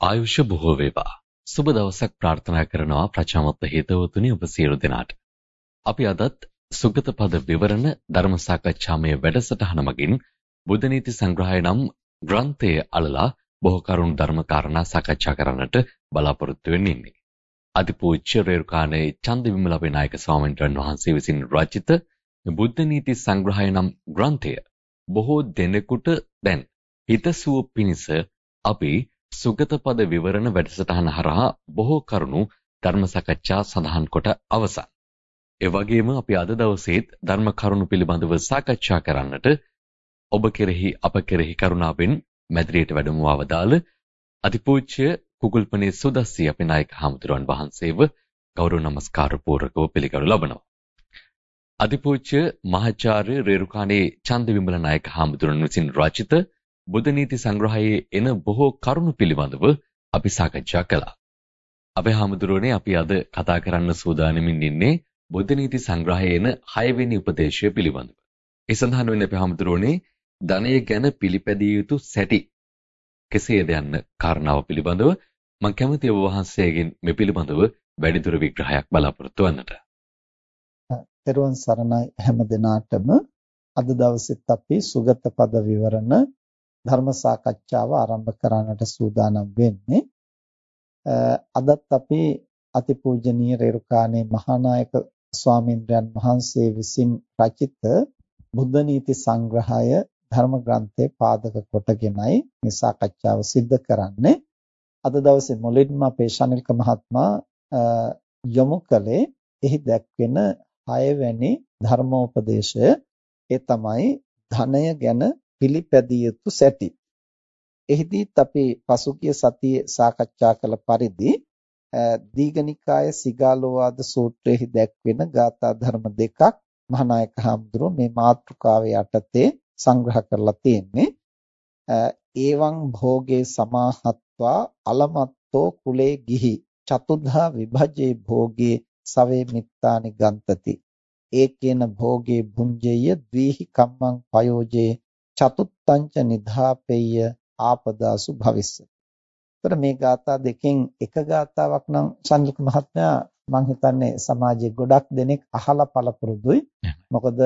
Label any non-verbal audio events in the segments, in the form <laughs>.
ආයුෂ බොහෝ වේවා. සුබ දවසක් ප්‍රාර්ථනා කරනවා ප්‍රචාමත් හේතවතුනි ඔබ සියලු දෙනාට. අපි අදත් සුගත පද විවරණ ධර්ම සාකච්ඡාමය වැඩසටහන මගින් බුද්ධ නීති සංග්‍රහය නම් ග්‍රන්ථයේ අලලා බොහෝ කරුණු ධර්ම කාරණා සාකච්ඡා කරන්නට බලාපොරොත්තු වෙන්නේ. අතිපූජ්‍ය රේරුකාණේ චන්ද විමල විනායක ස්වාමීන් වහන්සේ විසින් රචිත බුද්ධ නීති සංග්‍රහය නම් ග්‍රන්ථය බොහෝ දෙනෙකුට දැන් හිතසුව පිණිස අපි සුගත පද විවරණ වැඩසටහන හරහා බොහෝ කරුණු ධර්ම සාකච්ඡා සඳහන් කොට අවසන්. ඒ වගේම අපි අද දවසේත් ධර්ම කරුණු පිළිබඳව සාකච්ඡා කරන්නට ඔබ කෙරෙහි අප කෙරෙහි කරුණාවෙන් මැදිරියට වැඩම වවදාල අතිපූජ්‍ය කුකුල්පනේ සුදස්සී අපේ නායක හමුදුරන් වහන්සේව ගෞරව නමස්කාර පූර්වකව පිළිගනු ලබනවා. අතිපූජ්‍ය මහාචාර්ය රේරුකාණේ චන්දවිමල නායක හමුදුරන් විසින් රචිත බුද්ධ නීති සංග්‍රහයේ එන බොහෝ කරුණු පිළිබඳව අපි සාකච්ඡා කළා. අපේ හමුදුරනේ අපි අද කතා කරන්න සූදානමින් ඉන්නේ බුද්ධ නීති සංග්‍රහයේ එන 6 වෙනි උපදේශය පිළිබඳව. ඒ සඳහන් වෙන්නේ අපේ හමුදුරනේ ධනය ගැන පිළිපැදිය යුතු සැටි කෙසේද යන්න කාරණාව පිළිබඳව මම කැමති ඔබ වහන්සේගෙන් මේ පිළිබඳව වැඩිදුර විග්‍රහයක් බලාපොරොත්තු වෙන්නට. තෙරුවන් සරණයි හැම දිනාටම අද දවසෙත් අපි සුගත පද විවරණ ධර්ම සාකච්ඡාව ආරම්භ කරන්නට සූදානම් වෙන්නේ. අදත් අපි අතිපූජනීය රේරුකාණේ මහානායක ස්වාමීන්ද්‍රයන් වහන්සේ විසින් රචිත බුද්ධ නීති සංග්‍රහය ධර්ම ග්‍රන්ථයේ පාදක කොටගෙනයි මේ සාකච්ඡාව සිද්ධ කරන්නේ. අද දවසේ මුලින්ම අපේ ශනිල්ක මහත්මයා යොමු කළේ එහි දැක්වෙන 6 වැනි ධර්මෝපදේශය ඒ තමයි ධනය ගැන පිළිපැදිය යුතු සැටි. එහිදීත් අපි පසුගිය සතියේ සාකච්ඡා කළ පරිදි දීඝනිකාය සිගාලෝවාද සූත්‍රයේ දැක්වෙන ගාථා ධර්ම දෙකක් මහානායක හඳුරෝ මේ මාතෘකාවේ යටතේ සංග්‍රහ කරලා තියෙන්නේ. ඒවං භෝගේ සමාහත්වා අලමත්තෝ කුලේ ගිහි චතුද්ධා විභජේ භෝගේ සවේ මිත්තානි ගන්තති ඒකේන භෝගේ භුංජය ද්විහි කම්මං පයෝජේ චතුත්තංච නිධාපෙය්‍ය ආපදාසු භවිස්සති. ඒතර මේ ગાථා දෙකෙන් එක ગાතාවක් නම් සංජික මහත්මයා මම හිතන්නේ සමාජයේ ගොඩක් දෙනෙක් අහලා පළපුරුදුයි. මොකද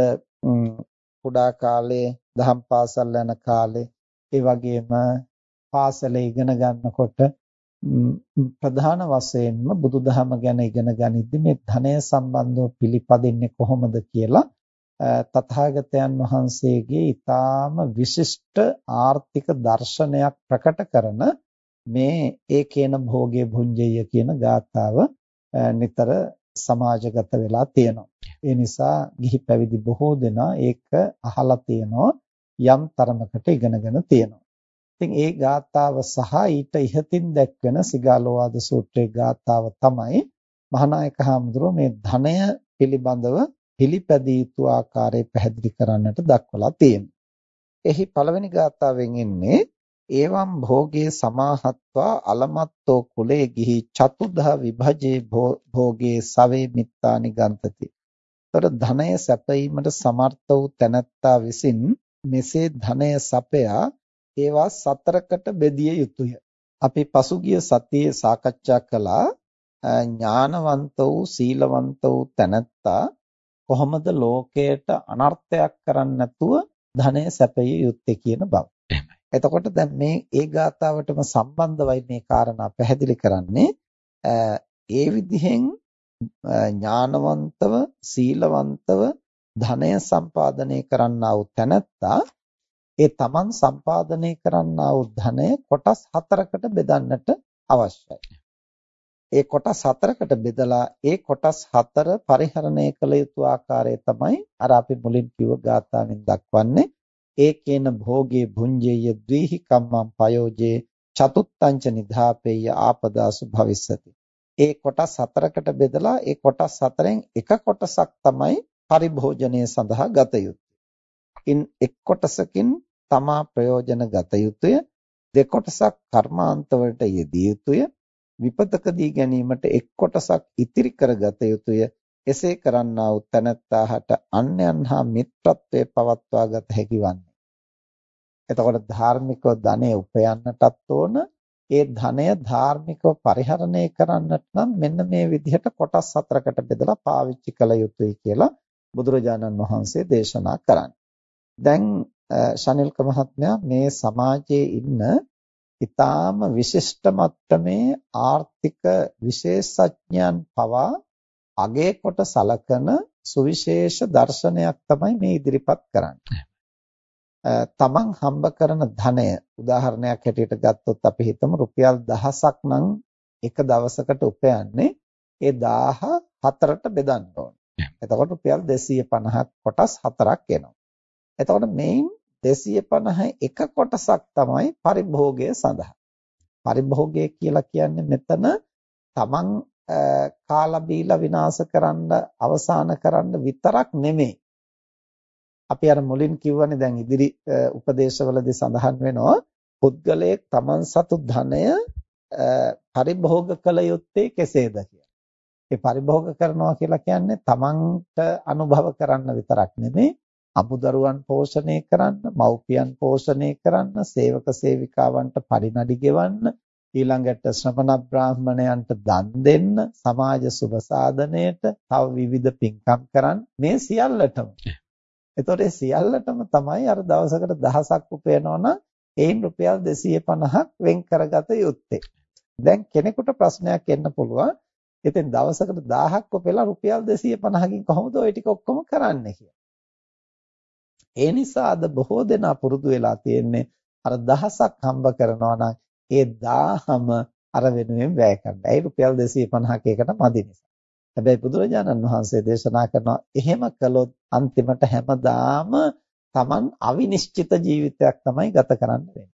කුඩා කාලේ දහම් පාසල් යන කාලේ ඒ වගේම පාසලේ ඉගෙන ගන්නකොට ප්‍රධාන වශයෙන්ම බුදුදහම ගැන ඉගෙන ගනිද්දි මේ ධනය සම්බන්ධව පිළිපදින්නේ කොහොමද කියලා තථාගතයන් වහන්සේගේ ඊටාම විශිෂ්ට ආර්ථික දර්ශනයක් ප්‍රකට කරන මේ ඒකේන භෝගේ භුංජය කියන ගාථාව නිතර සමාජගත වෙලා තියෙනවා. ඒ නිසා ගිහි පැවිදි බොහෝ දෙනා ඒක අහලා තියෙනවා යම් තරමකට ඉගෙනගෙන තියෙනවා. ඉතින් ඒ ගාථාව සහ ඊට ඉහතින් දැක්වෙන සිගාලෝවාද සූත්‍රයේ ගාථාව තමයි මහානායක හාමුදුරුවෝ මේ ධනය පිළිබඳව පිළිපැදිය යුතු ආකාරය පැහැදිලි කරන්නට දක්වලා තියෙනවා. එහි පළවෙනි ගාථාවෙන් එන්නේ ඒවම් භෝගේ සමාහත්වා අලමත්තෝ කුලේ ගිහි චතුද්ධ විභජේ භෝගේ සවේ මිත්තානි ගන්තති. ତර ධනය සැපීමට සමර්ථ වූ තැනැත්තා විසින් මෙසේ ධනය සපයා ඒවා සතරකට බෙදිය යුතුය. අපි පසුගිය සතියේ සාකච්ඡා කළා ඥානවන්ත වූ සීලවන්ත වූ තැනැත්තා කොහොමද ලෝකයට අනර්ථයක් කරන්නේ නැතුව ධනය සැපිය යුත්තේ කියන බව. එහෙමයි. එතකොට දැන් මේ ඒ ගාතාවටම සම්බන්ධවයි මේ කාරණා පැහැදිලි කරන්නේ ඒ විදිහෙන් ඥානවන්තව සීලවන්තව ධනය සම්පාදනය කරන්නා වූ තැනැත්තා ඒ තමන් සම්පාදනය කරන්නා වූ ධනය කොටස් හතරකට බෙදන්නට අවශ්‍යයි. ඒ කොටස් හතරකට බෙදලා ඒ කොටස් හතර පරිහරණය කළ යුතු ආකාරය තමයි අර අපි මුලින් කිව්ව ගාථාවෙන් දක්වන්නේ. ඒකේන භෝගේ භුංජේය ද්විහි කම්මං පයෝජේ චතුත්තංච නිධාපේය ආපදාසු භවිස්සති. ඒ කොටස් හතරකට බෙදලා ඒ කොටස් හතරෙන් එක කොටසක් තමයි පරිභෝජනය සඳහා ගත යුත්තේ. ඉන් එක් කොටසකින් තමා ප්‍රයෝජන ගත යුතුය. දෙකොටසක් කර්මාන්ත වලට යෙදිය යුතුය. විපතකදී ගැනීමට එක් කොටසක් ඉතිරි කරගත යුතුය. එසේ කරන්නා වූ තැනැත්තාට අන්යන් හා මිත්‍රත්වයේ පවත්වා ගත හැකි වන්නේ. එතකොට ධාර්මිකව ධනෙ උපයන්නටත් ඕන ඒ ධනය ධාර්මිකව පරිහරණය කරන්නට නම් මෙන්න මේ විදිහට කොටස් හතරකට බෙදලා පාවිච්චි කළ යුතුයි කියලා බුදුරජාණන් වහන්සේ දේශනා කරන්නේ. දැන් ශනිල්ක මහත්මයා මේ සමාජයේ ඉන්න ඊටාම විශිෂ්ට මට්ටමේ ආර්ථික විශේෂඥයන් පවා අගේ කොට සලකන සුවිශේෂ දර්ශනයක් තමයි මේ ඉදිරිපත් කරන්නේ. තමන් හම්බ කරන ධනය උදාහරණයක් හැටියට ගත්තොත් අපි හිතමු රුපියල් 1000ක් නම් එක දවසකට උපයන්නේ ඒ 1000 හතරට බෙදන්න ඕනේ. එතකොට රුපියල් 250ක් කොටස් හතරක් එනවා. එතකොට මේන් 250 එක කොටසක් තමයි පරිභෝගය සඳහා. පරිභෝගය කියලා කියන්නේ මෙතන තමන් කාලා බීලා විනාශ කරන්න අවසන් කරන්න විතරක් නෙමෙයි. අපි අර මුලින් කිව්වනේ දැන් ඉදිරි උපදේශවලදී සඳහන් වෙනවා පුද්ගලයෙක් තමන් සතු ධනය පරිභෝග කළ යුත්තේ කෙසේද කියලා. ඒ පරිභෝග කරනවා කියලා කියන්නේ තමන්ට අනුභව කරන්න විතරක් නෙමෙයි අමුදරුවන් පෝෂණය කරන්න, මව්පියන් පෝෂණය කරන්න, සේවක සේවිකාවන්ට පරිණඩි ගෙවන්න, ඊළඟට ශ්‍රමණ බ්‍රාහ්මණයන්ට දන් දෙන්න, සමාජ සුබ සාධනයට තව විවිධ පින්කම් කරන්න මේ සියල්ලටම. එතකොට සියල්ලටම තමයි අර දවසකට දහසක් උපයනවා නම් ඒන් රුපියල් 250ක් වෙන් කරගත යුත්තේ. දැන් කෙනෙකුට ප්‍රශ්නයක් එන්න පුළුවන්. ඉතින් දවසකට 1000ක් උපයලා රුපියල් 250කින් කොහොමද ওই ටික ඔක්කොම කරන්නේ කියලා. ඒ නිසා අද බොහෝ දෙනා පුරුදු වෙලා තියෙන්නේ අර දහසක් හම්බ කරනවා නම් ඒ 1000ම අර වෙනුවෙන් වැය කරන්න. ඒ රුපියල් 250ක එකට මදි නිසා. හැබැයි බුදුරජාණන් වහන්සේ දේශනා කරනවා එහෙම කළොත් අන්තිමට හැමදාම Taman අවිනිශ්චිත ජීවිතයක් තමයි ගත කරන්න වෙන්නේ.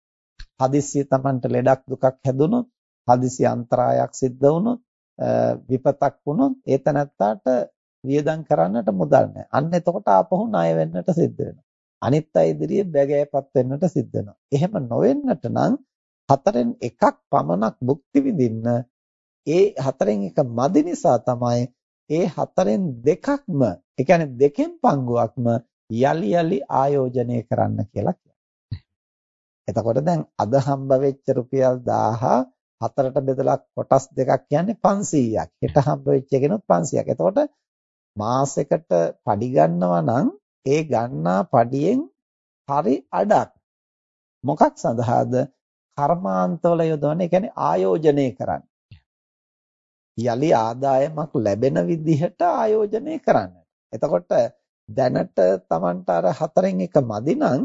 හදිස්සිය Tamanට ලෙඩක් දුකක් හැදුනොත්, හදිසි අන්තරායක් සිද්ධ වුණොත්, විපතක් වුණොත් ඒ තනත්තාට වියදම් කරන්නට මුදල් නැහැ. අන්න එතකොට ආපහු ණය වෙන්නට සිද්ධ වෙනවා. අනිත් අය ඉදිරියේ බැගෑපත් වෙන්නට සිද්ධ වෙනවා. එහෙම නොවෙන්නට නම් හතරෙන් එකක් පමණක් භුක්ති විඳින්න ඒ හතරෙන් එක මදි නිසා තමයි ඒ හතරෙන් දෙකක්ම ඒ කියන්නේ දෙකෙන් පංගුවක්ම යලි යලි ආයෝජනය කරන්න කියලා කියනවා. එතකොට දැන් අද හම්බ වෙච්ච රුපියල් 1000 හතරට බෙදලා කොටස් දෙකක් කියන්නේ 500ක්. හෙට හම්බ වෙච්ච එකනොත් 500ක්. එතකොට මාසෙකට පඩි ගන්නවා නම් ඒ ගන්නා පඩියෙන් හරි අඩක් මොකක් සඳහාද කර්මාන්තවල යොදවන ඒ කියන්නේ ආයෝජනය කරන්න. යලි ආදායමක් ලැබෙන විදිහට ආයෝජනය කරන්න. එතකොට දැනට Tamanට අර හතරෙන් එක මදි නම්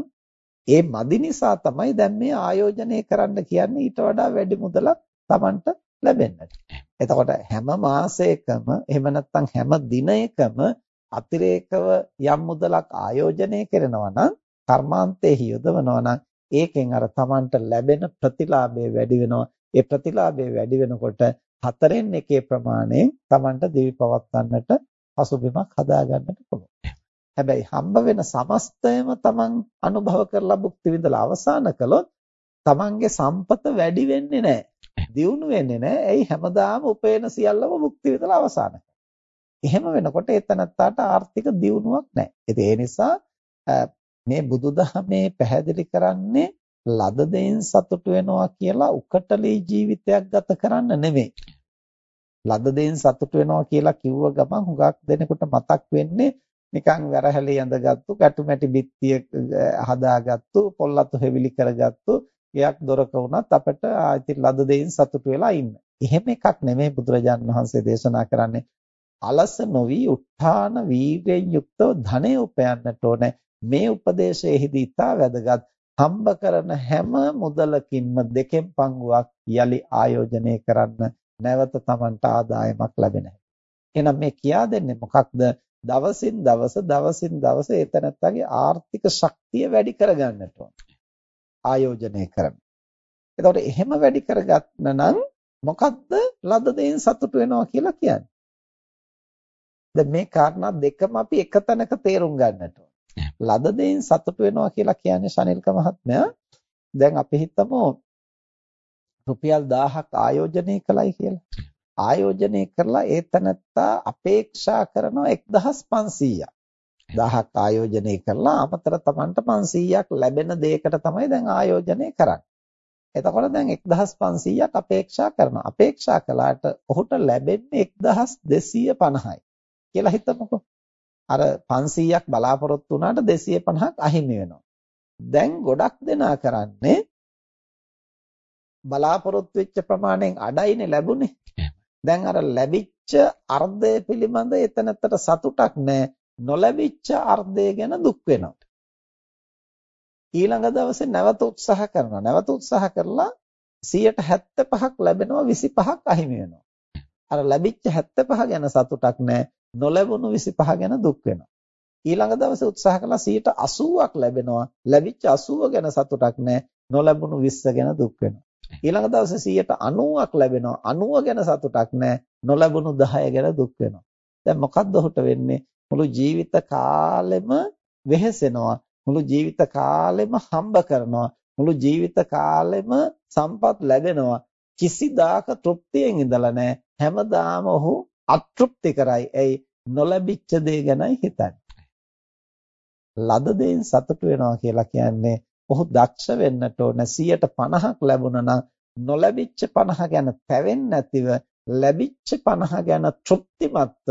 ඒ මදි නිසා තමයි දැන් මේ ආයෝජනය කරන්න කියන්නේ ඊට වඩා වැඩි මුදලක් Tamanට ලැබෙන්නට. එතකොට හැම මාසයකම එහෙම නැත්නම් හැම දිනයකම අතිරේකව යම් මුදලක් ආයෝජනය කරනවා නම් කර්මාන්තයේ යොදවනවා නම් ඒකෙන් අර Tamanට ලැබෙන ප්‍රතිලාභය වැඩි වෙනවා. ඒ ප්‍රතිලාභය වැඩි වෙනකොට හතරෙන් එකේ ප්‍රමාණයෙන් Tamanට දිවි පවත්වන්නට පසුබිමක් හදාගන්නට පුළුවන්. හැබැයි හම්බ වෙන සමස්තයම Taman අනුභව කරලා භුක්ති විඳලා අවසන් කළොත් Tamanගේ සම්පත වැඩි වෙන්නේ නැහැ. දියුණු වෙන්නේ නැහැ. ඇයි හැමදාම උපේන සියල්ලම භුක්ති විඳලා අවසන් එහෙම වෙනකොට එතනත්තාට ආර්ථික දියුණුවක් නැහැ. ඉතින් ඒ නිසා මේ බුදුදහමේ පැහැදිලි කරන්නේ ලද දෙයින් සතුටු වෙනවා කියලා උකටලී ජීවිතයක් ගත කරන්න නෙමෙයි. ලද දෙයින් සතුටු වෙනවා කියලා කිව්ව ගමන් හුඟක් දෙනෙකුට මතක් වෙන්නේ නිකන් වැරහැලි ඇඳගත්තු, කැටුමැටි බිත්තිය හදාගත්තු, පොල්ලතු හෙවිලි කරගත්තු, ගයක් දොරක වුණත් අපිට ආයිත් ලද දෙයින් සතුටු වෙලා ඉන්න. එහෙම එකක් නෙමෙයි බුදුරජාණන් වහන්සේ දේශනා කරන්නේ. අලස නොවි උත්ථාන වීර්යෙන් යුක්තව ධනෙ උපයන්නට ඕනේ. මේ උපදේශයේදී ඉතා වැදගත්. හම්බ කරන හැම මුදලකින්ම දෙකෙන් පංගුවක් යලි ආයෝජනය කරන්න නැවත Tamanට ආදායමක් ලැබෙන එහෙනම් මේ කියා දෙන්නේ මොකක්ද? දවසින් දවස දවසින් දවස ඒතනත්තගේ ආර්ථික ශක්තිය වැඩි කරගන්නට ඕන. ආයෝජනය කරන. එතකොට එහෙම වැඩි කරගන්න නම් මොකක්ද ලද දෙයින් සතුට වෙනවා කියලා කියන්නේ? දැන් මේ කාරණා දෙකම අපි එක තැනක තේරුම් ගන්නට ලද දෙයින් සතුට වෙනවා කියලා කියන්නේ ශනිල්ක මහත්මයා දැන් අපි හිතමු රුපියල් 1000ක් ආයෝජනය කළයි කියලා. ආයෝජනය කරලා ඒ තැනත්තා අපේක්ෂා කරනවා 1500ක්. 1000ක් ආයෝජනය කරලා අමතර Tamanට 500ක් ලැබෙන දෙයකට තමයි දැන් ආයෝජනය කරන්නේ. එතකොට දැන් 1500ක් අපේක්ෂා කරනවා. අපේක්ෂා කළාට ඔහුට ලැබෙන්නේ 1250යි කියලා හිතමුකෝ. අර 500ක් බලාපොරොත්තු වුණාට 250ක් අහිමි වෙනවා. දැන් ගොඩක් දෙනා කරන්නේ බලාපොරොත්තු වෙච්ච ප්‍රමාණයෙන් අඩයිනේ ලැබුණේ. දැන් අර ලැබිච්ච අර්ධය පිළිබඳ එතනතර සතුටක් නැහැ. නොලැබිච්ච අර්ධය ගැන දුක් වෙනවා. ඊළඟ දවසේ නැවත උත්සාහ කරනවා. නැවත උත්සාහ කරලා 175ක් ලැබෙනවා 25ක් අහිමි වෙනවා. අර ලැබිච්ච 75 ගැන සතුටක් නැහැ. නොලැබුණු 25 ගැන දුක් වෙනවා. ඊළඟ දවසේ උත්සාහ කළා 180ක් ලැබෙනවා. ලැබිච්ච 80 ගැන සතුටක් නැහැ. නොලැබුණු 20 ගැන දුක් වෙනවා. ඊළඟ දවසේ 90ක් ලැබෙනවා 90 ගැන සතුටක් නැහැ නොලැබුණු 10 ගැන දුක් වෙනවා දැන් මොකද්ද ඔහුට වෙන්නේ මුළු ජීවිත කාලෙම වෙහෙසෙනවා මුළු ජීවිත කාලෙම හම්බ කරනවා මුළු ජීවිත කාලෙම සම්පත් ලැබෙනවා කිසිදාක තෘප්තියෙන් ඉඳලා නැහැ හැමදාම ඔහු අතෘප්ති කරයි එයි නොලැබිච්ච දේ ගැනයි හිතන්නේ ලද දෙයින් සතුට වෙනවා කියලා කියන්නේ ඔහු දක්ෂ වෙන්නට ඕන 150ක් ලැබුණා නම් නොලැබිච්ච 50 ගැන පැවෙන්නේ නැතිව ලැබිච්ච 50 ගැන තෘප්තිමත්ව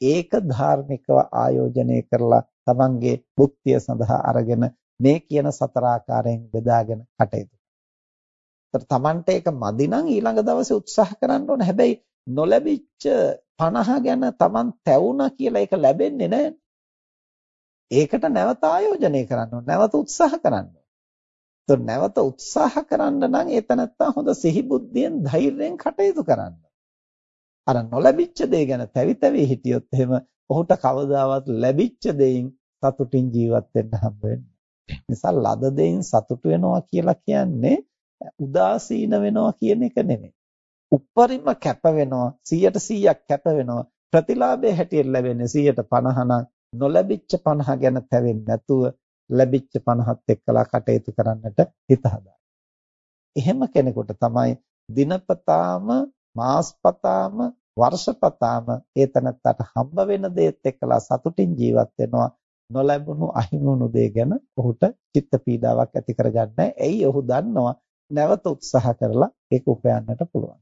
ඒක ධාර්මිකව ආයෝජනය කරලා තමන්ගේ භුක්තිය සඳහා අරගෙන මේ කියන සතර ආකාරයෙන් බෙදාගෙන කටයුතු කරනවා. තමන්ට ඒක මදි නම් ඊළඟ දවසේ උත්සාහ කරන්න ඕන. හැබැයි නොලැබිච්ච 50 ගැන තමන් තැවුණා කියලා ඒක ලැබෙන්නේ නැහැ. ඒකට නැවත ආයෝජනය කරන්න ඕන. නැවත උත්සාහ කරන්න ඕන. તો නැවත උත්සාහ කරන්න නම් ඒ තනත්තා හොඳ සිහි බුද්ධියෙන් ධෛර්යයෙන් කටයුතු කරන්න. අර නොලැබිච්ච දේ ගැන තැවි තැවි හිටියොත් එහෙම ඔහුට කවදාවත් ලැබිච්ච දෙයින් සතුටින් ජීවත් වෙන්න හම්බ වෙන්නේ. නිසා ලද දෙයින් සතුට වෙනවා කියලා කියන්නේ උදාසීන වෙනවා කියන එක නෙමෙයි. උප්පරිම කැප වෙනවා 100ට 100ක් කැප වෙනවා. ප්‍රතිලාභයේ හැටියට ලැබෙන්නේ 150 නම් නොලැබිච්ච 50 ගැන තැවෙන්නේ නැතුව ලැබිච්ච 50ත් එක්කලා කටයුතු කරන්නට හිත හදාගන්න. එහෙම කෙනෙකුට තමයි දිනපතාම මාස්පතාම වර්ෂපතාම ඒ තනත්තට හම්බ වෙන දේත් එක්කලා සතුටින් ජීවත් වෙනවා. නොලැබුණු අහිමුණු දේ ගැන ඔහුට චිත්ත පීඩාවක් ඇති කරගන්නේ. ඇයි ඔහු දන්නවා? නැවත උත්සාහ කරලා ඒක උපයන්නට පුළුවන්.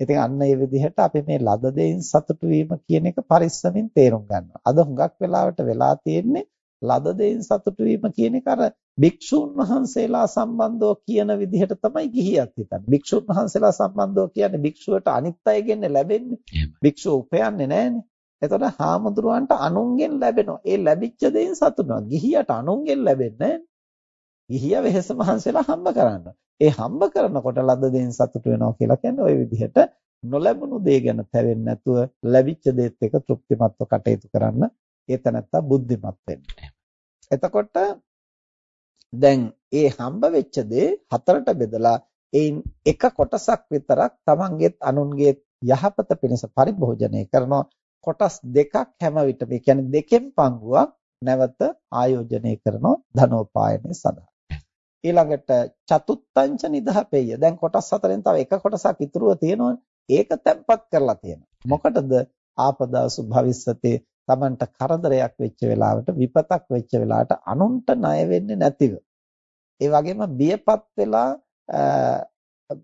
ඉතින් අන්න ඒ විදිහට අපි මේ ලද දෙයින් සතුටු වීම කියන එක පරිස්සමින් තේරුම් ගන්නවා. අද හුඟක් වෙලාවට වෙලා තියෙන්නේ ලද දෙයින් සතුටු වීම කියන එක අර භික්ෂුන් වහන්සේලා සම්බන්ධව කියන විදිහට තමයි ගිහියත් හිතන්නේ. භික්ෂුන් වහන්සේලා සම්බන්ධව කියන්නේ භික්ෂුවට අනිත් අයගෙන් ලැබෙන්නේ. භික්ෂුව උපයන්නේ නැහනේ. එතකොට හාමුදුරුවන්ට අනුන්ගෙන් ලැබෙනවා. ඒ ලැබිච්ච දෙයින් සතුටුනවා. ගිහියට අනුන්ගෙන් ලැබෙන්නේ ගිහිය වෙහෙස මහන්සියලා හම්බ කරන්න. ඒ හම්බ කරනකොට ලද දෙයින් සතුටු වෙනවා කියලා කියන්නේ ওই විදිහට නොලැබුණු දේ ගැන තැවෙන්නේ නැතුව ලැබිච්ච දේත් එක තෘප්තිමත්ව කටයුතු කරන්න ඒ තැනත්තා බුද්ධිමත් වෙන්නේ. එතකොට දැන් ඒ හම්බ වෙච්ච දේ හතරට බෙදලා ඒන් එක කොටසක් විතරක් තමන්ගේත් අනුන්ගේත් යහපත පිණිස පරිභෝජනය කරනවා කොටස් දෙකක් හැම විටම ඒ කියන්නේ දෙකෙන් පංගුවක් නැවත ආයෝජනය කරනවා ධනෝපායනය සඳහා ඊළඟට චතුත්තංච නිදහපෙය. දැන් කොටස් හතරෙන් තව එක කොටසක් ඉතුරුව තියෙනවනේ ඒක තැම්පත් කරලා තියෙනවා. මොකටද ආපදාසු භවිස්සතේ Tamanට කරදරයක් වෙච්ච වෙලාවට විපතක් වෙච්ච වෙලාවට අනුන්ට ණය වෙන්නේ නැතිව. ඒ වගේම බියපත් වෙලා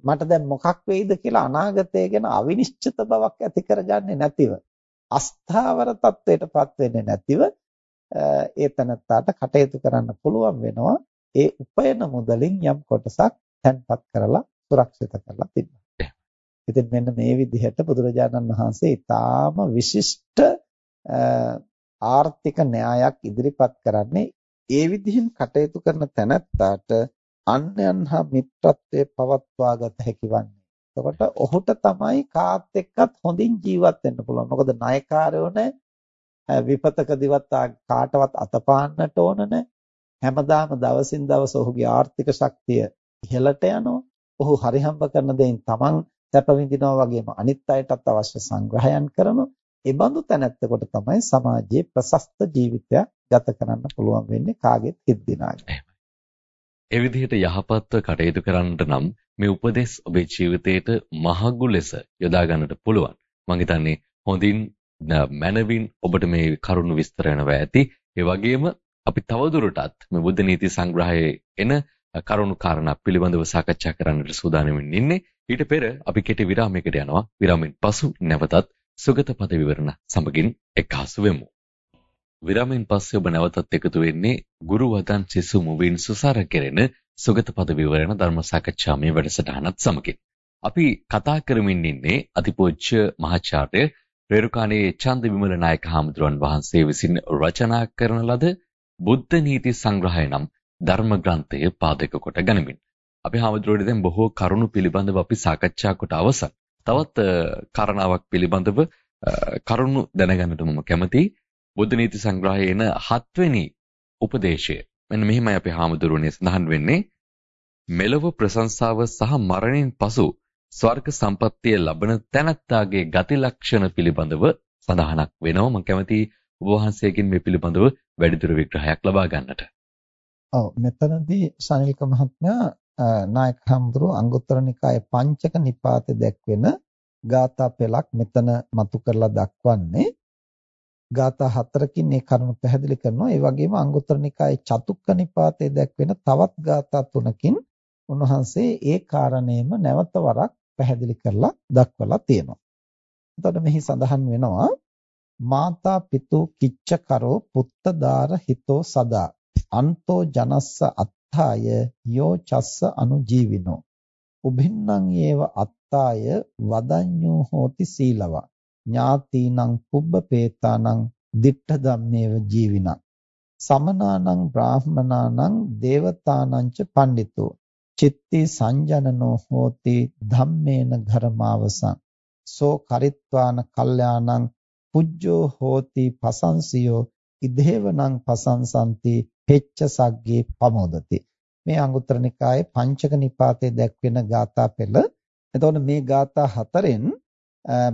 මට දැන් මොකක් වෙයිද කියලා අනාගතය ගැන අවිනිශ්චිත බවක් ඇති කරගන්නේ නැතිව. අස්ථාවර තත්වයටපත් වෙන්නේ නැතිව ඒ තනත්තාට කටයුතු කරන්න පුළුවන් වෙනවා. ඒ උපයන මුදලින් යම් කොටසක් තැන්පත් කරලා සුරක්ෂිත කරලා තිබෙනවා. ඉතින් මෙන්න මේ විදිහට බුදුරජාණන් වහන්සේ ඊටාම විශිෂ්ට ආර්ථික න්‍යායක් ඉදිරිපත් කරන්නේ ඒ විදිහින් කටයුතු කරන තැනැත්තාට අන්යන් හා මිත්‍රත්වයේ පවත්වා ගත හැකි වන්නේ. එතකොට ඔහුට තමයි කාත් එක්කත් හොඳින් ජීවත් වෙන්න පුළුවන්. මොකද ණයකාරයෝ නැහැ විපතකදීවත් කාටවත් අතපාන්නට ඕන නැහැ. හැමදාම දවසින් දවස ඔහුගේ ආර්ථික ශක්තිය ඉහළට යනවා. ඔහු හරිහම්බ කරන දෙයින් තමන් සැප විඳිනවා වගේම අනිත් අයටත් අවශ්‍ය සංග්‍රහයන් කරනවා. ඒ බඳු තැනැත්තෙකුට තමයි සමාජයේ ප්‍රශස්ත ජීවිතයක් ගත කරන්න පුළුවන් වෙන්නේ කාගෙත් හිත් දිනාගෙන. ඒ විදිහට යහපත්ව කටයුතු කරන්නට නම් මේ උපදෙස් ඔබේ ජීවිතයට මහඟු ලෙස යොදා ගන්නට පුළුවන්. මම හිතන්නේ හොඳින් මනවින් ඔබට මේ කරුණු විස්තර වෙනවා ඇති. ඒ වගේම අපි තවදුරටත් මේ බුද්ධ නීති සංග්‍රහයේ එන කරුණු කාරණා පිළිබඳව සාකච්ඡා කරන්නට සූදානම්ින් ඉන්නේ. ඊට පෙර අපි කෙටි විරාමයකට යනවා. විරාමෙන් පසු නැවතත් සුගත පද විවරණ සමගින් එක්හසු වෙමු. විරාමෙන් පස්සේ ඔබ නැවතත් එකතු වෙන්නේ ගුරු වදන් සිසු මුවින් සුසාර කෙරෙන සුගත පද විවරණ ධර්ම සාකච්ඡාමය වැඩසටහනත් සමගින්. අපි කතා කරමින් ඉන්නේ අතිපූජ්‍ය මහාචාර්ය රේරුකාණේ චන්ද විමල නායක හාමුදුරන් වහන්සේ විසින් රචනා කරන ලද බුද්ධ නීති සංග්‍රහය නම් ධර්ම ග්‍රන්ථය පාදක කොට ගනිමින් අපි හාමුදුරුවෝ දැන් බොහෝ කරුණු පිළිබඳව අපි සාකච්ඡා කොට අවසන්. තවත් කාරණාවක් පිළිබඳව කරුණු දැනගන්නට මම කැමතියි. බුද්ධ නීති සංග්‍රහයේ එන හත්වෙනි උපදේශය. මෙන්න මෙහිමයි අපි හාමුදුරුවනේ සඳහන් වෙන්නේ. මෙලොව ප්‍රශංසාව සහ මරණින් පසු ස්වර්ග සම්පත්තිය ලබන තැනැත්තාගේ ගති ලක්ෂණ පිළිබඳව සඳහනක් වෙනවා. මම කැමතියි ඔබ වහන්සේගෙන් මේ පිළිබඳව වැඩිදුර විග්‍රහයක් ලබා ගන්නට. ඔව් මෙතනදී ශනිල්ක මහත්මයා නායක හඳුරු අංගුත්තර නිකායේ පංචක නිපාතේ දැක්වෙන ගාථා පෙළක් මෙතන මතු කරලා දක්වන්නේ ගාථා හතරකින් මේ කරුණු පැහැදිලි කරනවා. ඒ වගේම අංගුත්තර නිකායේ චතුක්ක නිපාතේ දැක්වෙන තවත් ගාථා තුනකින් උන්වහන්සේ ඒ කාරණේම නැවත වරක් පැහැදිලි කරලා දක්වලා තියෙනවා. එතකොට මෙහි සඳහන් වෙනවා මාතා පිතු කිච්ච කරෝ පුත්ත දාර හිතෝ සදා. අන්තෝ ජනස්ස අත්ථාය යෝ චස්ස අනුජීවිනෝ. උභින්නං ඒව අත්තාය වදඤ්ඤෝ හෝති සීලවා. ඥාතීනං පුබ්බපේතානං දිට්ඨ ධම්මේව ජීවිනං. සමනානං බ්‍රාහ්මනානං දේවතානං ච පණ්ඩිතෝ චිත්ති සංජනනෝ හෝති ධම්මේන ධර්මාවසං සෝ කරිත්වාන කල්යාණං පුජ්ජෝ හෝති පසංසියෝ ඉදේවනං පසංසන්ති පෙච්ච සග්ගේ පමෝදති මේ අංගුත්තර නිකායේ පංචක නිපාතේ දැක්වෙන ගාථා පෙළ එතකොට මේ ගාථා හතරෙන්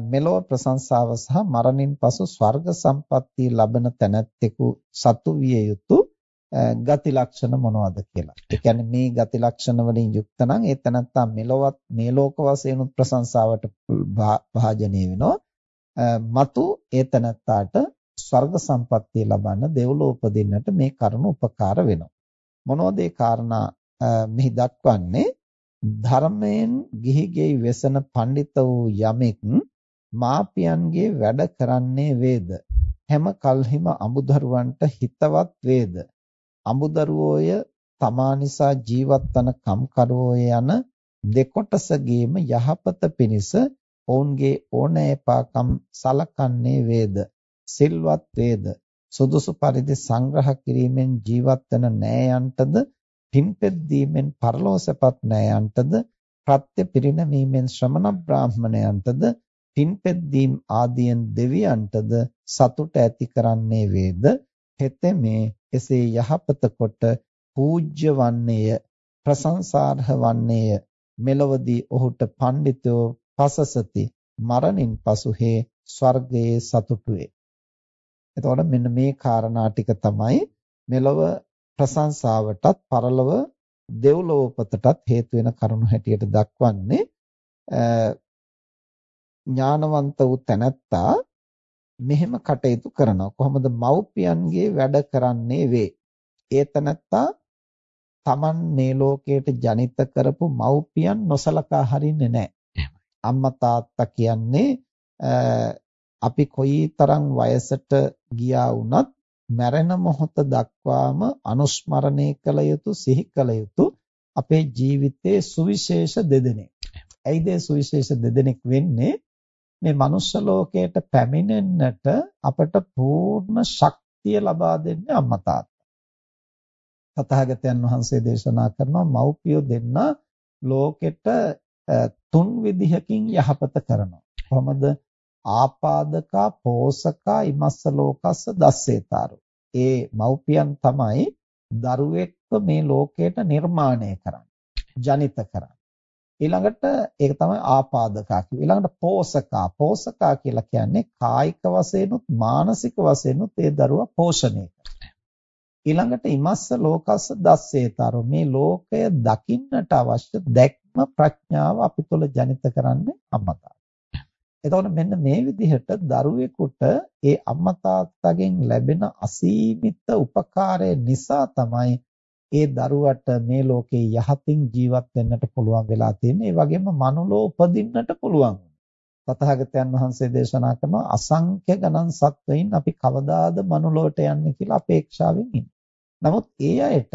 මෙලොව ප්‍රශංසාව සහ මරණින් පසු ස්වර්ග සම්පත්තිය ලබන තැනැත්තෙකු සතු විය යුතු ගති ලක්ෂණ මොනවද කියලා. ඒ කියන්නේ මේ ගති ලක්ෂණ වලින් යුක්ත නම් ඒ තැනත්තා මෙලොවත් මේ ලෝක වශයෙන් ප්‍රශංසාවට භාජනීය වෙනවා. මතු ඒ තැනත්තාට ස්වර්ග සම්පත්තිය ලබන්න දෙව්ලොව උපදින්නට මේ කරුණ උපකාර වෙනවා. මොනවද ඒ කාරණා? මෙහි දක්වන්නේ ධර්මයෙන් ගිහි ගෙයි වෙසන පඬිත වූ යමෙක් මාපියන්ගේ වැඩ කරන්නේ වේද? හැම කල්හිම අමුදරුවන්ට හිතවත් වේද? අමුදරුවෝය තමා නිසා ජීවත් වන කම්කරුවෝය යන දෙකොටසගේම යහපත පිණිස ඔවුන්ගේ ඕනෑපාකම් සලකන්නේ වේද? සිල්වත් වේද? සුදුසු පරිදි සංග්‍රහ කිරීමෙන් ජීවත් වන නෑයන්ටද? පින්පෙත් දීමෙන් පරලෝසපත් නෑයන්ටද? ප්‍රත්‍ය පිරිනැමීමෙන් ශ්‍රමණ බ්‍රාහ්මණයන්ටද? පින්පෙත් දීම් ආදියෙන් දෙවියන්ටද? සතුට ඇති කරන්නේ වේද? හෙතෙමේ එසේ යහපත කොට පූජ්‍ය වන්නේය ප්‍රශංසාර්හ වන්නේය. මෙලොවදී ඔහුට පඬිතෝ පසසති. මරණින් පසු හේ ස්වර්ගයේ සතුටු වේ එතකොට මෙන්න මේ කාරණා ටික තමයි මෙලොව ප්‍රශංසාවටත් පරලොව දෙව්ලොව උපතටත් හේතු වෙන කරුණු හැටියට දක්වන්නේ ඥානවන්ත වූ තැනැත්තා මෙහෙම කටයුතු කරනවා. කොහොමද මව්පියන්ගේ වැඩ කරන්නේ වේ? ඒ තැනැත්තා Taman මේ ලෝකයට ජනිත කරපු මව්පියන් නොසලකා හරින්නේ නැහැ. අම්මා තාත්තා කියන්නේ අපි කොයිතරම් වයසට ගියා වුණත් මැරෙන මොහොත දක්වාම අනුස්මරණය කළ යුතු සිහි කළ යුතු අපේ ජීවිතයේ සුවිශේෂ දෙදෙනෙක්. ඇයිද සුවිශේෂ දෙදෙනෙක් වෙන්නේ? මේ මනුෂ්‍ය ලෝකයට පැමිණෙන්නට අපට පූර්ණ ශක්තිය ලබා දෙන්නේ අම්මා තාත්තා. තථාගතයන් වහන්සේ දේශනා කරනවා මව්පියෝ දෙන්න ලෝකෙට තුන් විදිහකින් යහපත කරනවා. කොහොමද ආපාදකා පෝසකා ඉමස්ස ලෝකස්ස දස්සේතාරෝ. ඒ මව්පියන් තමයි දරුවෙක්ව මේ ලෝකයට නිර්මාණය කරන්නේ. ජනිත කරන්නේ. ඊළඟට ඒක තමයි ආපාදකා කිව්වේ. ඊළඟට පෝසකා. පෝසකා කියලා කියන්නේ කායික වශයෙන්ුත් මානසික වශයෙන්ුත් ඒ දරුවා පෝෂණය කරනවා. ඊළඟට ඉමස්ස ලෝකස්ස දස්සේතරෝ මේ ලෝකය දකින්නට අවශ්‍ය දැක්ම ප්‍රඥාව අපි තුළ ජනිත කරන්නේ අම්මා එතකොට මෙන්න මේ විදිහට දරුවෙකුට ඒ අම්මා තාත්තගෙන් ලැබෙන අසීමිත උපකාරය නිසා තමයි ඒ දරුවට මේ ලෝකේ යහතින් ජීවත් වෙන්නට පුළුවන් වෙලා තියෙන්නේ. ඒ වගේම මනුලෝ උපදින්නට පුළුවන්. තථාගතයන් වහන්සේ දේශනා කරනවා අසංඛ්‍ය ගණන් සත්වයින් අපි කවදාද මනුලොවට යන්නේ කියලා අපේක්ෂාවෙන් ඉන්නේ. නමුත් ඒ අයට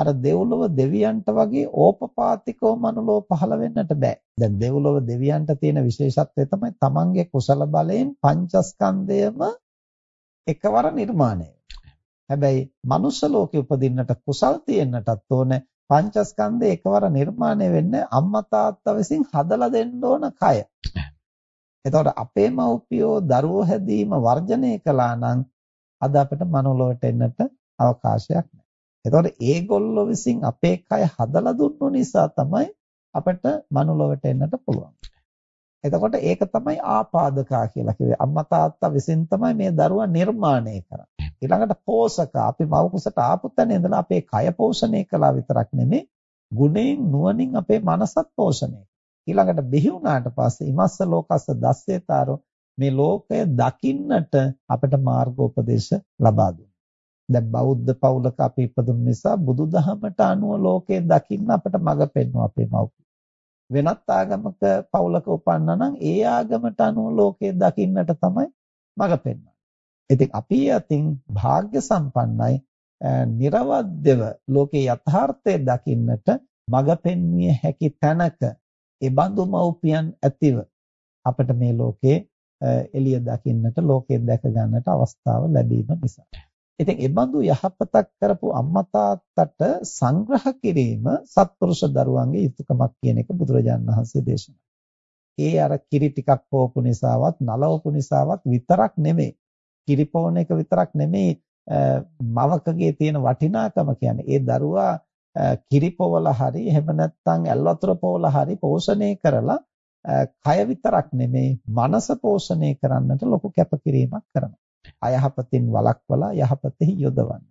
අර දෙව්ලොව දෙවියන්ට වගේ ඕපපාතිකව මනුලොව පහළ වෙන්නට බෑ. දැන් දෙව්ලොව දෙවියන්ට තියෙන විශේෂත්වය තමයි තමන්ගේ කුසල බලයෙන් පංචස්කන්ධයම එකවර නිර්මාණය. හැබැයි මනුෂ්‍ය ලෝකේ උපදින්නට කුසල් තියෙන්නටත් ඕන පංචස්කන්ධය එකවර නිර්මාණය වෙන්නේ අම්මා තාත්තා විසින් හදලා දෙන්න ඕන කය. එතකොට අපේ මව්පියෝ දරුවෝ හැදීම වර්ජනය කළා නම් අද අපිට මනුලොවට එන්නට අවකාශයක් නැහැ. එතකොට ඒගොල්ලෝ විසින් අපේ කය හදලා දුන්නු නිසා තමයි අපිට මනුලොවට එන්නට පුළුවන්. එතකොට ඒක තමයි ආපාදකා කියලා කිව්වේ. අම්මා තාත්තා විසින් තමයි මේ දරුවා නිර්මාණය කරන්නේ. ඊළඟට පෝෂක අපි මව කුසට ආපු තැන ඉඳලා අපේ කය පෝෂණය කළා විතරක් නෙමෙයි, ගුණයෙන් නුවණින් අපේ මනසත් පෝෂණය ඊළඟට බිහි වුණාට පස්සේ ඉමස්ස ලෝකස්ස දස්සේතරෝ මේ ලෝකය දකින්නට අපිට මාර්ගෝපදේශ ලබා දුන්නා. දැන් බෞද්ධ පවුලක අපි ඉපදුන නිසා බුදුදහමට අනුව ලෝකය දකින්න අපිට මඟ පෙන්වනවා අපේ මව්පියෝ. වෙනත් ආගමක පවුලක උපන්නා නම් ඒ ආගමට අනුව ලෝකය දකින්නට තමයි මඟ පෙන්වන්නේ. ඉතින් අපි අතින් වාග්ය සම්පන්නයි නිර්වද්‍යව ලෝකේ යථාර්ථය දකින්නට මඟ පෙන්විය හැකි තැනක ඒ බඳු මව්පියන් ඇතිව අපිට මේ ලෝකේ එළිය දකින්නට ලෝකේ දැක ගන්නට අවස්ථාව ලැබීම නිසා. ඉතින් ඒ බඳු යහපතක් කරපු අම්මා තාත්තට සංග්‍රහ කිරීම සත්පුරුෂ දරුවන්ගේ යුතුයකමක් කියන එක බුදුරජාණන් වහන්සේ දේශනා. ඒ අර කිරි ටිකක් පෝපු නිසාවත් නලවපු නිසාවත් විතරක් නෙමෙයි. කිරි පෝන එක විතරක් නෙමෙයි මවකගේ තියෙන වටිනාකම කියන්නේ. ඒ දරුවා කිරි පොවලා හරි එහෙම නැත්නම් ඇල් වතුර පොවලා හරි පෝෂණය කරලා කය විතරක් නෙමෙයි මනස පෝෂණය කරන්නට ලොකු කැපකිරීමක් කරනවා. අයහපතින් වළක්වලා යහපතෙහි යොදවන්න.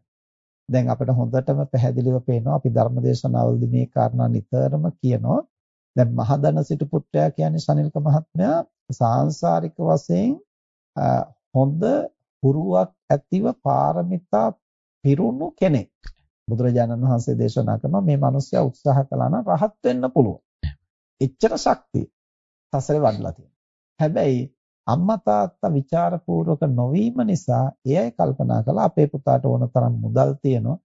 දැන් අපිට හොඳටම පැහැදිලිව පේනවා අපි ධර්මදේශනාවලදී මේ කාරණා නිතරම කියනවා. දැන් මහදන සිටු පුත්‍රයා කියන්නේ සනිල්ක මහත්මයා සාංශාරික වශයෙන් හොඳ හුරුවක් ඇතිව පාරමිතා පිරුණු කෙනෙක්. බුදුරජාණන් වහන්සේ දේශනා කරනවා මේ මිනිස්සයා උත්සාහ කළා නම් රහත් වෙන්න පුළුවන්. එච්චර ශක්තිය සසරේ වඩලා තියෙනවා. හැබැයි අම්මා තාත්තා ਵਿਚාරපූර්වක නොවීම නිසා එයයි කල්පනා කළා අපේ පුතාට ඕන තරම් මුදල් තියෙනවා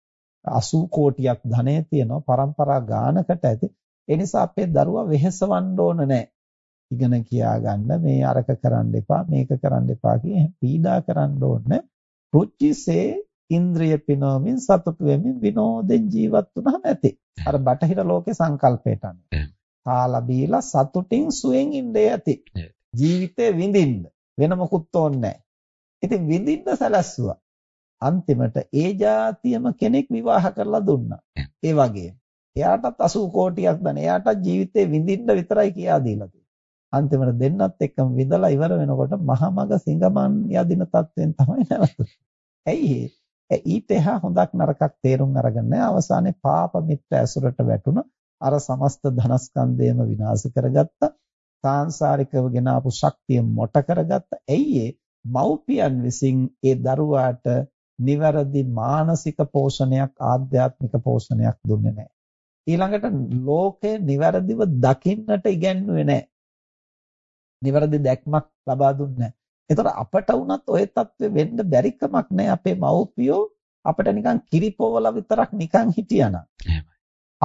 80 කෝටියක් ධනෙ තියෙනවා પરම්පරා ගානකට ඇති. ඒ නිසා අපේ දරුවා වෙහෙසවන්න ඕන නැහැ ඉගෙන කියා ගන්න මේ අරක කරන්න එපා මේක කරන්න එපා කියන පීඩා කරන්න ඕන රුචිසේ ඉන්ද්‍රිය පිනෝමින් සතුටු වෙමින් විනෝදෙන් ජීවත් වුණාම ඇති. අර බටහිර ලෝකේ සංකල්පයට අනුව. කාලා බීලා සතුටින් සුවෙන් ඉඳේ ඇති. ජීවිතේ විඳින්න වෙන මොකුත් ඕනේ ඉතින් විඳින්න සැලැස්සුවා. අන්තිමට ඒ જાතියම කෙනෙක් විවාහ කරලා දුන්නා. ඒ වගේ. එයාටත් 80 කෝටියක් දන. එයාටත් ජීවිතේ විඳින්න විතරයි කියා දීලා තියෙන්නේ. අන්තිමට දෙන්නත් එක්කම විඳලා ඉවර වෙනකොට මහමග සිඟමන් යදින තත්වෙන් තමයි නැවතුනේ. ඇයි ඊට එහා හොඳක් නරකක් තේරුම් අරගෙන අවසානයේ පාප මිත්‍ර ඇසුරට වැටුණ අර සමස්ත ධනස්කන්ධයම විනාශ කරගත්තා සාංශාරිකව ගෙන ආපු ශක්තිය මොට කරගත්ත. ඇයි මව්පියන් විසින් ඒ දරුවාට නිවැරදි මානසික පෝෂණයක් ආධ්‍යාත්මික පෝෂණයක් දුන්නේ නැහැ. ඊළඟට ලෝකේ නිවැරදිව දකින්නට ඉගැන්වුවේ නැහැ. නිවැරදි දැක්මක් ලබා දුන්නේ නැහැ. ඒතර අපට වුණත් ওই தත්ත්වෙ වෙන්න බැරි කමක් නැහැ අපේ මව්පියෝ අපිට නිකන් කිරිපොවල විතරක් නිකන් හිටියානම්. එහෙමයි.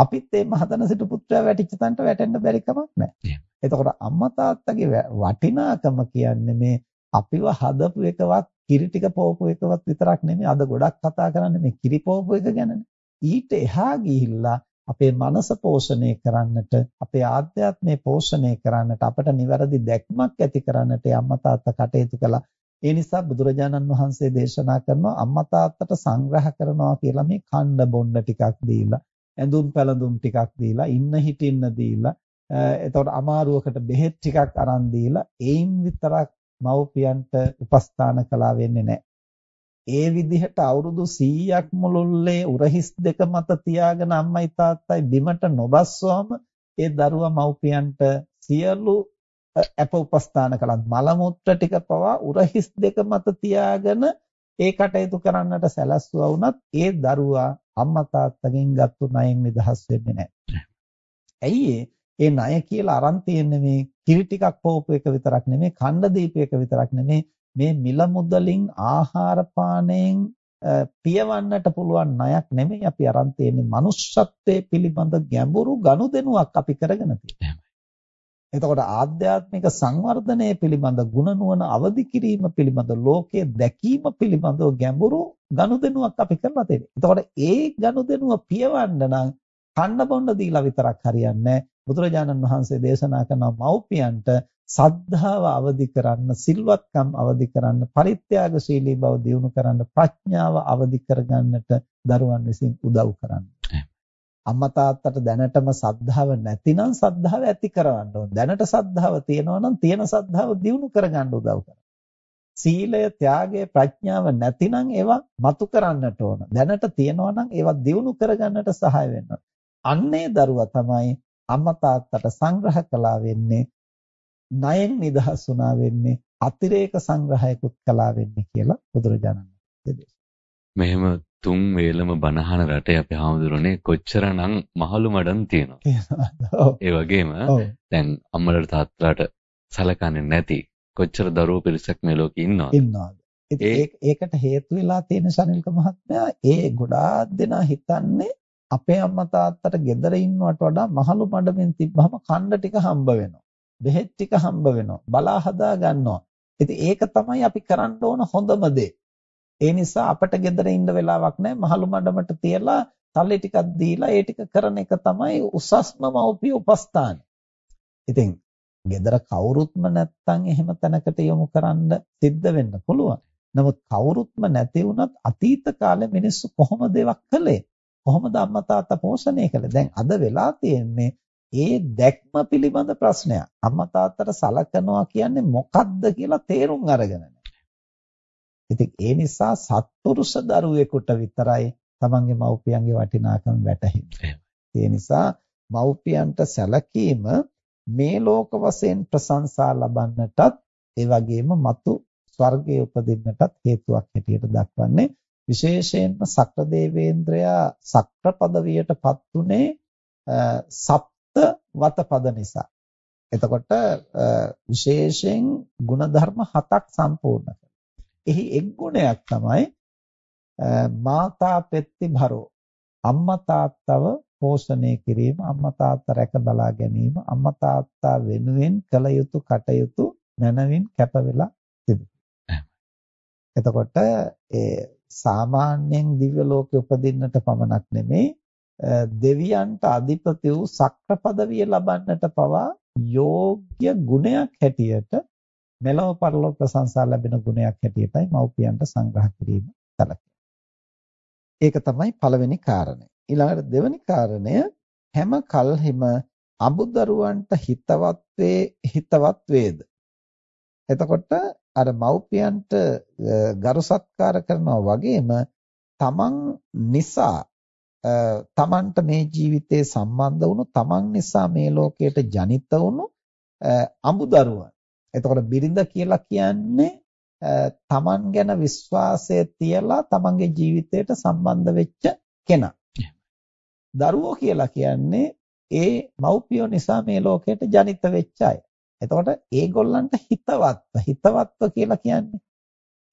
අපිත් මේ මහතන සිටු පුත්‍රයා වැටිච්ච තැනට වැටෙන්න බැරි කමක් නැහැ. එතකොට අම්මා තාත්තගේ වටිනාකම කියන්නේ මේ අපිව හදපු එකවත් කිරි ටික පොවපු එකවත් විතරක් නෙමෙයි අද ගොඩක් කතා කරන්නේ මේ කිරි පොවපු එක ගැනනේ. ඊට එහා ගිහිල්ලා අපේ මනස පෝෂණය කරන්නට අපේ ආධ්‍යාත්මය පෝෂණය කරන්නට අපට නිවැරදි දැක්මක් ඇති කරන්නට අම්මා තාත්තා කටයුතු කළා. ඒ නිසා බුදුරජාණන් වහන්සේ දේශනා කරනවා අම්මා තාත්තට සංග්‍රහ කරනවා කියලා මේ කන්න බොන්න ටිකක් දීලා, ඇඳුම් පැළඳුම් ටිකක් දීලා, ඉන්න හිටින්න දීලා, එතකොට අමාරුවකට බෙහෙත් ටිකක් අරන් දීලා, ඒයින් විතරක් මව්පියන්ට උපස්ථාන කළා වෙන්නේ නැහැ. ඒ විදිහට අවුරුදු 100ක් මුළුල්ලේ උරහිස් දෙක මත තියාගෙන අම්මයි තාත්තයි බිමට නොබස්වම ඒ දරුවා මව්පියන්ට සියලු අප උපස්ථාන කළත් මල මුත්‍ර ටික පවා උරහිස් දෙක මත තියාගෙන ඒ කටයුතු කරන්නට සැලැස්සුවා වුණත් ඒ දරුවා අම්මා තාත්තගෙන් ගත්තු ණයෙන් නිදහස් වෙන්නේ නැහැ. ඇයි ඒ ණය කියලා අරන් තියෙන්නේ මේ කිරි ටිකක් පොවපු එක විතරක් නෙමෙයි, ඛණ්ඩ දීප එක විතරක් නෙමෙයි, මේ මිල මුදලින් ආහාර පානයෙන් පියවන්නට පුළුවන් ණයක් නෙමෙයි අපි අරන් තියෙන්නේ manussත්වයේ පිළිබඳ ගැඹුරු ගනුදෙනුවක් අපි කරගෙන තියෙනවා. එතකොට ආධ්‍යාත්මික සංවර්ධනය පිළිබඳ ಗುಣ නුවණ අවදි කිරීම පිළිබඳ ලෝකයේ දැකීම පිළිබඳව ගැඹුරු ගනුදෙනුවක් අපි කරලා තියෙනවා. එතකොට ඒ ගනුදෙනුව පියවන්න නම් කන්න බොන්න දීලා විතරක් හරියන්නේ බුදුරජාණන් වහන්සේ දේශනා කරන මව්පියන්ට සද්ධාව අවදි කරන්න, සිල්වත්කම් අවදි කරන්න, පරිත්‍යාගශීලී බව දියුණු කරන්න, ප්‍රඥාව අවදි කරගන්නට දරුවන් විසින් උදව් කරන්න. අම්මා තාත්තට දැනටම සද්ධාව නැතිනම් සද්ධාව ඇති කරවන්න ඕන. දැනට සද්ධාව තියෙනවා නම් තියෙන සද්ධාව දියුණු කරගන්න උදව් කරන්න. සීලය, ත්‍යාගය, ප්‍රඥාව නැතිනම් ඒවා මතු කරන්නට ඕන. දැනට තියෙනවා නම් ඒවා දියුණු කරගන්නට සහාය වෙන්න. අන්නේ දරුවා තමයි අම්මා තාත්තට සංග්‍රහ කළා වෙන්නේ ණයෙන් නිදහස් වුණා වෙන්නේ අතිරේක සංග්‍රහයකුත් කළා වෙන්නේ කියලා බුදුරජාණන් වහන්සේ දේශනා. මෙහෙම තුන් වේලම බණහන රටේ අපි හාමුදුරනේ කොච්චරනම් මහලු මඩම් තියෙනවා. ඒ වගේම දැන් අම්මලට තාත්තලාට සලකන්නේ නැති කොච්චර දරුවෝ පිරිසක් මේ ලෝකේ ඉන්නවද? ඉන්නවද? ඒකට හේතු වෙලා තියෙන ශනිල්ක මහත්මයා ඒ ගොඩාක් දෙනා හිතන්නේ අපේ අම්මා තාත්තට ගෙදර ඉන්නවට වඩා මහලු මඩමින් තිබ්බහම කණ්ඩ ටික හම්බ වෙනවා. බෙහෙත් ටික හම්බ වෙනවා. බලා හදා ගන්නවා. ඉතින් ඒක තමයි අපි කරන්න ඕන හොඳම දේ. ඒ නිසා අපට ගෙදර ඉන්න වෙලාවක් නැහැ. මහලු මඩමට තියලා තල්ලි ටිකක් දීලා ඒ ටික කරන එක තමයි උසස්ම මව්පිය උපස්ථාන. ඉතින් ගෙදර කවුරුත්ම නැත්තම් එහෙම තැනකට යොමු කරන්න සිද්ධ වෙන්න පුළුවන්. නමුත් කවුරුත්ම නැති වුණත් අතීත කාලේ මිනිස්සු කොහොමද ඒවක් කළේ? කොහොමද අම්මා තාත්තා පෝෂණය කළේ? දැන් අද වෙලා තියෙන්නේ ඒ දැක්ම පිළිබඳ ප්‍රශ්නයක්. අම්මා තාත්තට සලකනවා කියන්නේ මොකක්ද කියලා තේරුම් අරගෙන ඉතින් ඒ නිසා සත්පුරුෂ දරුවෙකුට විතරයි තමන්ගේ මව්පියන්ගේ වටිනාකම වැටහෙන්නේ. ඒ නිසා මව්පියන්ට සැලකීම මේ ලෝක වශයෙන් ප්‍රශංසා ලබන්නටත් ඒ වගේම මතු ස්වර්ගයේ උපදින්නටත් හේතුවක් හැටියට දක්වන්නේ විශේෂයෙන්ම සක්‍ර දේවේන්ද්‍රයා සක්‍ර පදවියටපත් උනේ සප්ත වතපද නිසා. එතකොට විශේෂයෙන් ಗುಣධර්ම හතක් සම්පූර්ණ එහි එක් ගුණයක් තමයි මාතා පෙත්ති භරෝ අම්මා තාත්තව පෝෂණය කිරීම අම්මා තාත්තා රැක බලා ගැනීම අම්මා තාත්තා වෙනුවෙන් කළ යුතු කටයුතු මනවින් කැප වෙලා තිබෙනවා. එතකොට ඒ සාමාන්‍යයෙන් දිව්‍ය ලෝකෙ උපදින්නට පමණක් නෙමෙයි දෙවියන්ට අධිපති වූ සක්‍ර පදවිය ලබන්නට පවා යෝග්‍ය ගුණයක් හැටියට මෙලොව පරලොව ප්‍රශංසා ලැබෙන ගුණයක් හැටියටයි මව්පියන්ට සංග්‍රහ කිරීම සැලකෙන්නේ. ඒක තමයි පළවෙනි කාරණය. ඊළඟට දෙවෙනි කාරණය හැම කල්හිම අමුදරුවන්ට හිතවත් වේ හිතවත් වේද. එතකොට අර මව්පියන්ට ගරු සත්කාර කරනවා වගේම තමන් නිසා තමන්ට මේ ජීවිතේ සම්බන්ධ වුණු තමන් නිසා මේ ලෝකයට ජනිත වුණු අමුදරුවන් එතකොට බිරිඳ කියලා කියන්නේ තමන් ගැන විශ්වාසය තියලා තමන්ගේ ජීවිතයට සම්බන්ධ වෙච්ච කෙනා. දරුවෝ කියලා කියන්නේ ඒ මව්පියෝ නිසා මේ ලෝකයට ජනිත වෙච්ච අය. එතකොට ඒගොල්ලන්ට හිතවත්ව හිතවත්ව කියලා කියන්නේ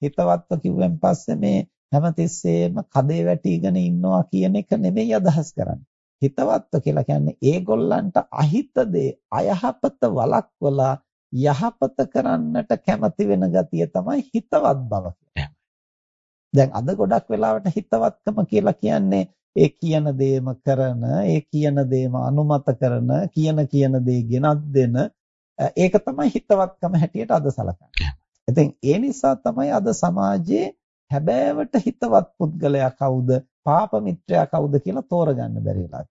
හිතවත්ව කිව්වෙන් පස්සේ මේ හැමතිස්සෙම කදේ වැටිගෙන ඉන්නවා කියන එක නෙමෙයි අදහස් කරන්නේ. හිතවත්ව කියලා කියන්නේ ඒගොල්ලන්ට අහිත දේ අයහපත වළක්වලා යහපත කරන්නට කැමති වෙන ගතිය තමයි හිතවත් බව දැන් අද ගොඩක් වෙලාවට හිතවත්කම කියලා කියන්නේ ඒ කියන දේම කරන, ඒ කියන දේම අනුමත කරන, කියන කියන දේ ගෙනත් දෙන ඒක තමයි හිතවත්කම හැටියට අද සලකන්නේ. ඉතින් ඒ නිසා තමයි අද සමාජයේ හැබෑවට හිතවත් පුද්ගලයා කවුද, පාප මිත්‍රයා කවුද කියලා තෝරගන්න බැරි වෙලා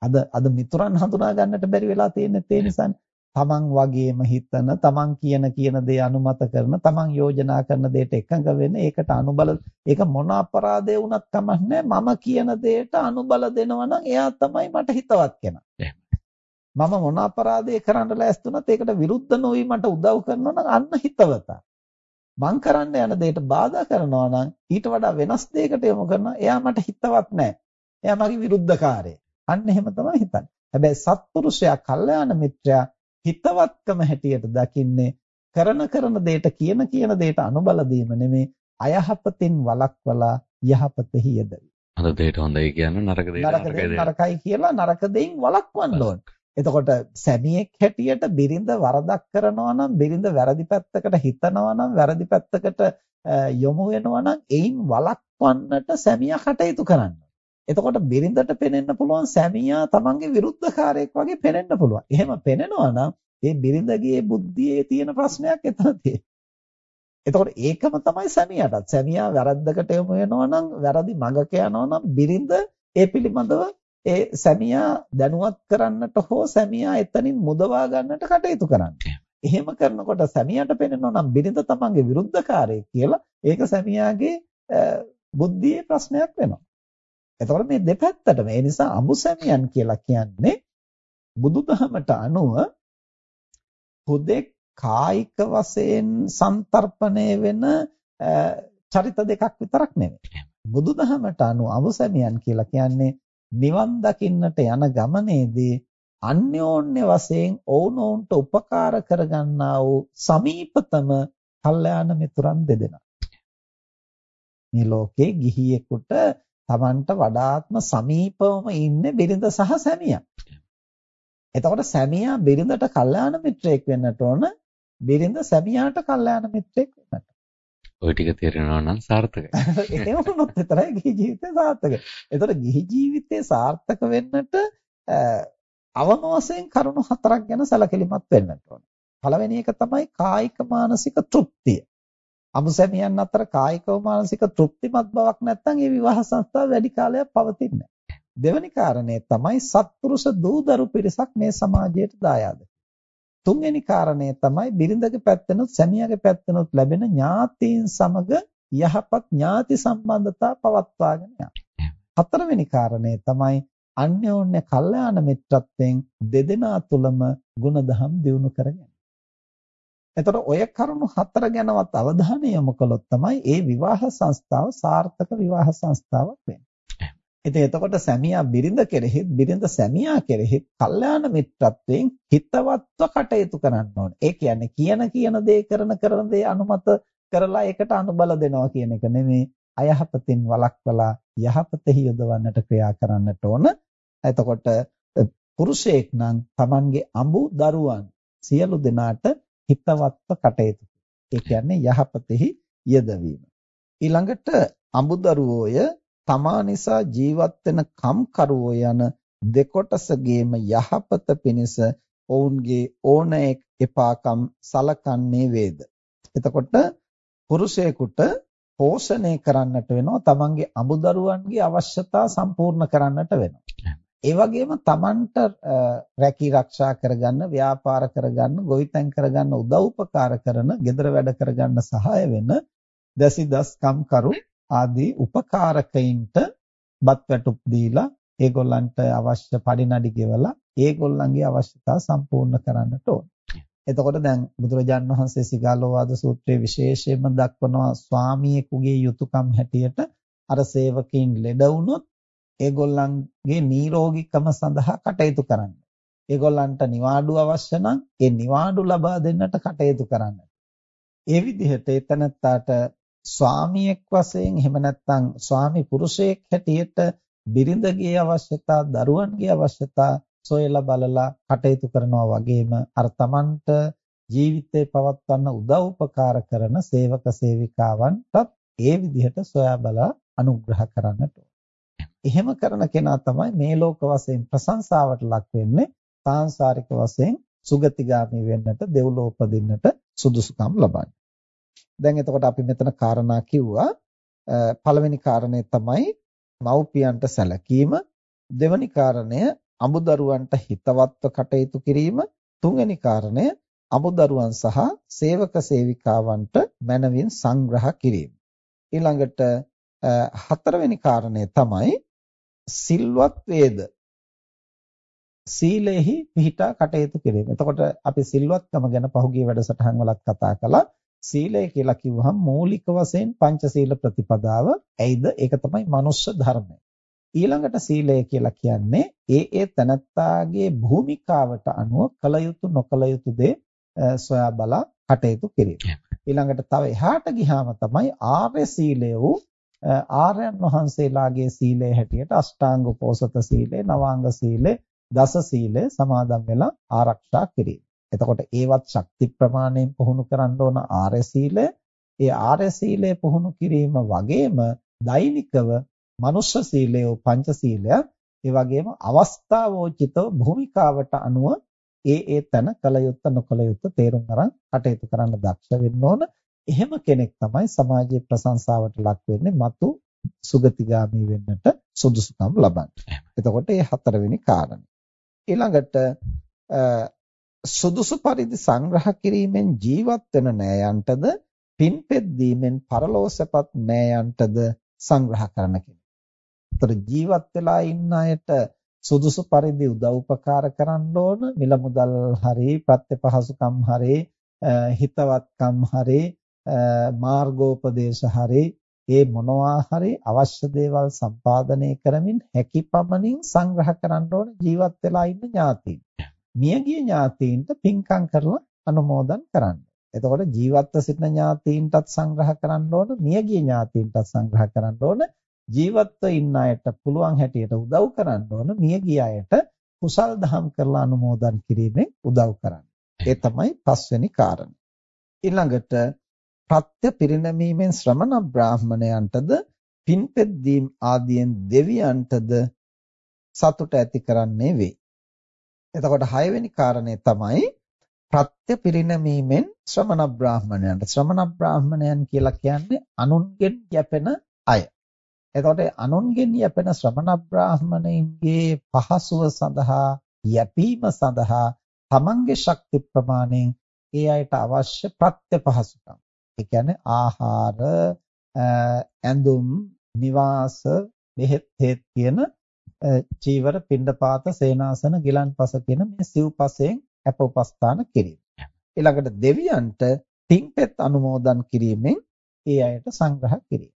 අද අද මිතුරන් හඳුනා ගන්නට බැරි වෙලා තියෙන්නේ ඒ නිසානේ. තමන් වගේම හිතන තමන් කියන කියන දේ අනුමත කරන තමන් යෝජනා කරන දෙයට එකඟ වෙන ඒකට අනුබල ඒක මොන අපරාධය වුණත් කමක් මම කියන දෙයට අනුබල දෙනවා නම් එයා තමයි මට හිතවත් කෙනා මම මොන අපරාධය කරන්න ලෑස්තුණත් ඒකට විරුද්ධ නොවි මට උදව් කරනවා නම් අන්න හිතවතා මං කරන්න යන දෙයට බාධා කරනවා නම් ඊට වඩා වෙනස් දෙයකට යොමු කරනවා එයා මට හිතවත් නැහැ. එයා මගේ විරුද්ධකාරයෙක්. අන්න එහෙම තමයි හිතන්නේ. හැබැයි සත්පුරුෂයා, කල්යාණ මිත්‍රයා හිතවත්කම හැටියට දකින්නේ කරන කරන දෙයට කියන කියන දෙයට අනුබල දීම නෙමේ අයහපතින් වළක්වලා යහපතෙහි යෙදවි. හොඳ දෙයට හොඳයි කියන නරක දෙයට නරකයි කියලා නරක දෙයින් වළක්වන්න ඕන. එතකොට සැමියෙක් හැටියට බිරිඳ වරදක් කරනවා නම් බිරිඳ වැරදි පැත්තකට හිතනවා නම් වැරදි පැත්තකට යොමු වෙනවා නම් එයින් වළක්වන්නට සැමියා කටයුතු කරන්න. එතකොට බිරිඳට පෙනෙන්න පුළුවන් සැමියා තමන්ගේ විරුද්ධකාරයෙක් වගේ පෙනෙන්න පුළුවන්. එහෙම පෙනෙනවා නම් ඒ බිරිඳගේ බුද්ධියේ තියෙන ප්‍රශ්නයක් එතන තියෙනවා. එතකොට ඒකම තමයි සැමියාටත්. සැමියා වැරද්දකට යොමු වෙනවා නම් වැරදි මඟක යනවා නම් බිරිඳ ඒ පිළිබඳව ඒ සැමියා දැනුවත් කරන්නට හෝ සැමියා එතනින් මුදවා ගන්නට කටයුතු කරන්නේ. එහෙම කරනකොට සැමියාට පෙනෙනවා නම් බිරිඳ තමන්ගේ විරුද්ධකාරයෙක් කියලා ඒක සැමියාගේ බුද්ධියේ ප්‍රශ්නයක් වෙනවා. එතකොට මේ දෙපැත්තටම ඒ නිසා අඹුසැමියන් කියලා කියන්නේ බුදුදහමට අනුව හුදෙක් කායික වශයෙන් සන්තරපණය වෙන චරිත දෙකක් විතරක් නෙමෙයි. බුදුදහමට අනුව අඹුසැමියන් කියලා කියන්නේ නිවන් දකින්නට යන ගමනේදී අන්‍යෝන්‍ය වශයෙන් ඔවුනොවුන්ට උපකාර කරගන්නා වූ සමීපතම කල්යාණ මිතුරන් දෙදෙනා. මේ ලෝකේ ගිහියෙකුට Tamanට වඩාත්ම සමීපවම ඉන්නේ බිරිඳ සහ සැමියා. එතකොට සැමියා බිරිඳට කල්යාණ මිත්‍රයෙක් වෙන්නට ඕන බිරිඳ සැමියාට කල්යාණ මිත්‍රයෙක් වෙන්නට. ওই ටික තේරෙනවා නම් සාර්ථකයි. <laughs> එහෙම වුණොත් විතරයි ගිහි ජීවිතේ සාර්ථකයි. එතකොට ගිහි ජීවිතේ සාර්ථක වෙන්නට අවම වශයෙන් කරුණු හතරක් ගැන සැලකිලිමත් වෙන්නට ඕන. පළවෙනි එක තමයි කායික මානසික තෘප්තිය. අමුසැමියන් අතර කායිකව මානසික තෘප්තිමත් බවක් නැත්නම් ඒ විවාහ සංස්ථාව වැඩි කාලයක් පවතින්නේ නැහැ. දෙවැනි කාරණය තමයි සත්පුරුෂ දූදරු පිරිසක් මේ සමාජයට දායාද. තුන්වෙනි කාරණය තමයි බිරිඳගේ පැත්තෙනුත් සැමියාගේ පැත්තෙනුත් ලැබෙන ඥාතීන් සමග යහපත් ඥාති සම්බන්ධතා පවත්වාගෙන යාම. හතරවෙනි කාරණය තමයි අන්‍යෝන්‍ය කල්යාණ මිත්‍රත්වයෙන් දෙදෙනා තුලම ගුණධම් දියුණු කරගන්න. එතකොට ඔය කරුණු හතර ගැනවත් අවධානය යොමු කළොත් තමයි ඒ විවාහ සංස්ථාව සාර්ථක විවාහ සංස්ථාවක් වෙන්නේ. ඉතින් එතකොට සැමියා බිරිඳ කෙරෙහිත් බිරිඳ සැමියා කෙරෙහිත් කල්යාණ මිත්‍රත්වයෙන් හිතවත්ව කටයුතු කරන්න ඕනේ. ඒ කියන්නේ කියන කියන දේ කරන කරන දේ අනුමත කරලා ඒකට අනුබල දෙනවා කියන එක නෙමෙයි. අයහපතින් වළක්වලා යහපතෙහි යොදවන්නට ක්‍රියා කරන්නට ඕන. එතකොට පුරුෂයෙක් නම් Tamange අඹු දරුවන් සියලු දෙනාට හිතවත්ව කටයුතු. ඒ කියන්නේ යහපතෙහි යෙදවීම. ඊළඟට අඹදරුවෝය තමා නිසා ජීවත් වෙන කම්කරුවෝ යන දෙකොටසගේම යහපත පිණිස ඔවුන්ගේ ඕන එපාකම් සලකන්නේ වේද. එතකොට පුරුෂයෙකුට පෝෂණය කරන්නට වෙනවා තමන්ගේ අඹදරුවන්ගේ අවශ්‍යතා සම්පූර්ණ කරන්නට වෙනවා. ඒ වගේම Tamanට රැකී ආරක්ෂා කරගන්න, ව්‍යාපාර කරගන්න, ගොවිතැන් කරගන්න උදව් උපකාර කරන, gedara වැඩ කරගන්න සහාය වෙන දසිදස් කම්කරු ආදී උපකාරකයින්ට බත් වැටුප් දීලා ඒගොල්ලන්ට අවශ්‍ය පඩිනඩි ගෙවලා ඒගොල්ලන්ගේ අවශ්‍යතා සම්පූර්ණ කරන්නට ඕන. එතකොට දැන් බුදුරජාන් වහන්සේ සිගාලෝවාද සූත්‍රයේ විශේෂයෙන්ම දක්වනවා ස්වාමියෙකුගේ යුතුයකම් හැටියට අර සේවකයින් ලෙඩ වුණොත් ඒගොල්ලන්ගේ නිරෝගීකම සඳහා කටයුතු කරන්න. ඒගොල්ලන්ට නිවාඩු අවශ්‍ය නම් ඒ නිවාඩු ලබා දෙන්නට කටයුතු කරන්න. ඒ විදිහට එතනත්තාට ස්වාමියෙක් වශයෙන් එහෙම නැත්නම් ස්වාමි පුරුෂයෙක් හැටියට බිරිඳගේ අවශ්‍යතා, දරුවන්ගේ අවශ්‍යතා සොයලා බලලා කටයුතු කරනවා වගේම අර Tamanට ජීවිතේ පවත්වන්න උදව් උපකාර කරන සේවක සේවිකාවන්ටත් ඒ විදිහට සොයා බලා අනුග්‍රහ කරන්නට ඕන. එහෙම කරන කෙනා තමයි මේ ලෝක වශයෙන් ප්‍රශංසාවට ලක් වෙන්නේ. සාංශාරික වශයෙන් සුගතිගාමි වෙන්නට දෙව්ලොව උපදින්නට සුදුසුකම් ලබන්නේ. දැන් එතකොට අපි මෙතන කාරණා කිව්වා. පළවෙනි කාරණය තමයි මව්පියන්ට සැලකීම. දෙවෙනි කාරණය අමුදරුවන්ට හිතවත්ව කටයුතු කිරීම. තුන්වෙනි කාරණය අමුදරුවන් සහ සේවක සේවිකාවන්ට මනවින් සංග්‍රහ කිරීම. ඊළඟට හතරවෙනි කාරණය තමයි සිල්වත් වේද සීලෙහි පිහිටා කටයුතු කිරීම. එතකොට අපි සිල්වත්කම ගැන පහුගිය වැඩසටහන් වලත් කතා කළා. සීලය කියලා කිව්වහම මූලික වශයෙන් පංචශීල ප්‍රතිපදාව. ඇයිද? ඒක තමයි මනුෂ්‍ය ධර්මය. ඊළඟට සීලය කියලා කියන්නේ ඒ ඒ තනත්තාගේ භූමිකාවට අනුව කල යුතු නොකල යුතු දේ සොයා බලා කටයුතු කිරීම. ඊළඟට තව එහාට ගියාම තමයි ආර්ය සීලය වූ ආර්යයන් වහන්සේලාගේ සීලය හැටියට අෂ්ටාංග උපෝසත සීලය, නවාංග සීලය, දස සීලය සමාදන් වෙලා ආරක්ෂා කිරීම. එතකොට ඒවත් ශක්ති ප්‍රමාණයෙන් පුහුණු කරන්න ඕන ආර්ය සීලය. ඒ ආර්ය සීලය පුහුණු කිරීම වගේම දෛනිකව මනුෂ්‍ය සීලය පංච සීලයක් ඒ වගේම අවස්ථාවෝචිතව භූමිකාවට අනුව ඒ ඒ තන කල යුත්ත නොකල යුත්ත තේරුම් අරන් කටයුතු කරන්න දක්ෂ වෙන්න ඕන. එහෙම කෙනෙක් තමයි සමාජයේ ප්‍රශංසාවට ලක් වෙන්නේ මතු සුගතිගාමි වෙන්නට සුදුසුකම් ලබන්නේ. එතකොට මේ හතරවෙනි කාරණය. ඊළඟට සුදුසු පරිදි සංග්‍රහ කිරීමෙන් ජීවත් වෙන නෑයන්ටද පින්පෙත් දීමෙන් පරලෝසපත් නෑයන්ටද සංග්‍රහ කරන කෙනෙක්. ඒතර ජීවත් වෙලා ඉන්න අයට සුදුසු පරිදි උදව් උපකාර කරන්න ඕන මිල මුදල් හරි ප්‍රත්‍යපහසුකම් හරි හිතවත්කම් හරි මාර්ගෝපදේශ හරි ඒ මොනවා හරි අවශ්‍ය දේවල් සම්පාදනය කරමින් හැකි පමණින් සංග්‍රහ කරන්න ඕන ජීවත් වෙලා ඉන්න ඥාතීන්. මියගිය ඥාතීන්ට පින්කම් කරලා අනුමෝදන් කරන්න. එතකොට ජීවත්ව සිටින ඥාතීන්ටත් සංග්‍රහ කරන්න ඕන, මියගිය ඥාතීන්ටත් සංග්‍රහ කරන්න ඕන, ජීවත්ව ඉන්න අයට පුළුවන් හැටියට උදව් කරන්න ඕන මිය ගිය අයට කුසල් දහම් කරලා අනුමෝදන් කිරීමෙන් උදව් කරන්න. ඒ තමයි පස්වෙනි කාරණය. ඊළඟට ප්‍රත්‍ය පිරිනැමීමෙන් ශ්‍රමණ බ්‍රාහමණයන්ටද පින්පෙත් දීම් ආදියෙන් දෙවියන්ටද සතුට ඇති කරන්නේ වේ. එතකොට හයවෙනි කාරණය තමයි ප්‍රත්‍ය පිරිනැමීමෙන් ශ්‍රමණ බ්‍රාහමණයන්ට ශ්‍රමණ බ්‍රාහමණයන් කියලා කියන්නේ අනුන්ගෙන් යැපෙන අය. එතකොට අනුන්ගෙන් යැපෙන ශ්‍රමණ බ්‍රාහමණයින්ගේ පහසුව සඳහා යැපීම සඳහා තමන්ගේ ශක්ති ප්‍රමාණයෙන් ඒ අයට අවශ්‍ය ප්‍රත්‍ය පහසුකම්. ඒ කියන්නේ ආහාර, ඇඳුම්, නිවාස, බෙහෙත් හේත් කියන චීවර, පිණ්ඩපාත, සේනාසන, ගිලන්පස කියන මේ සිව්පසයෙන් අප උපස්ථාන කිරීම. ඊළඟට දෙවියන්ට පින්පෙත් අනුමෝදන් කිරීමෙන් ඒ අයට සංග්‍රහ කිරීම.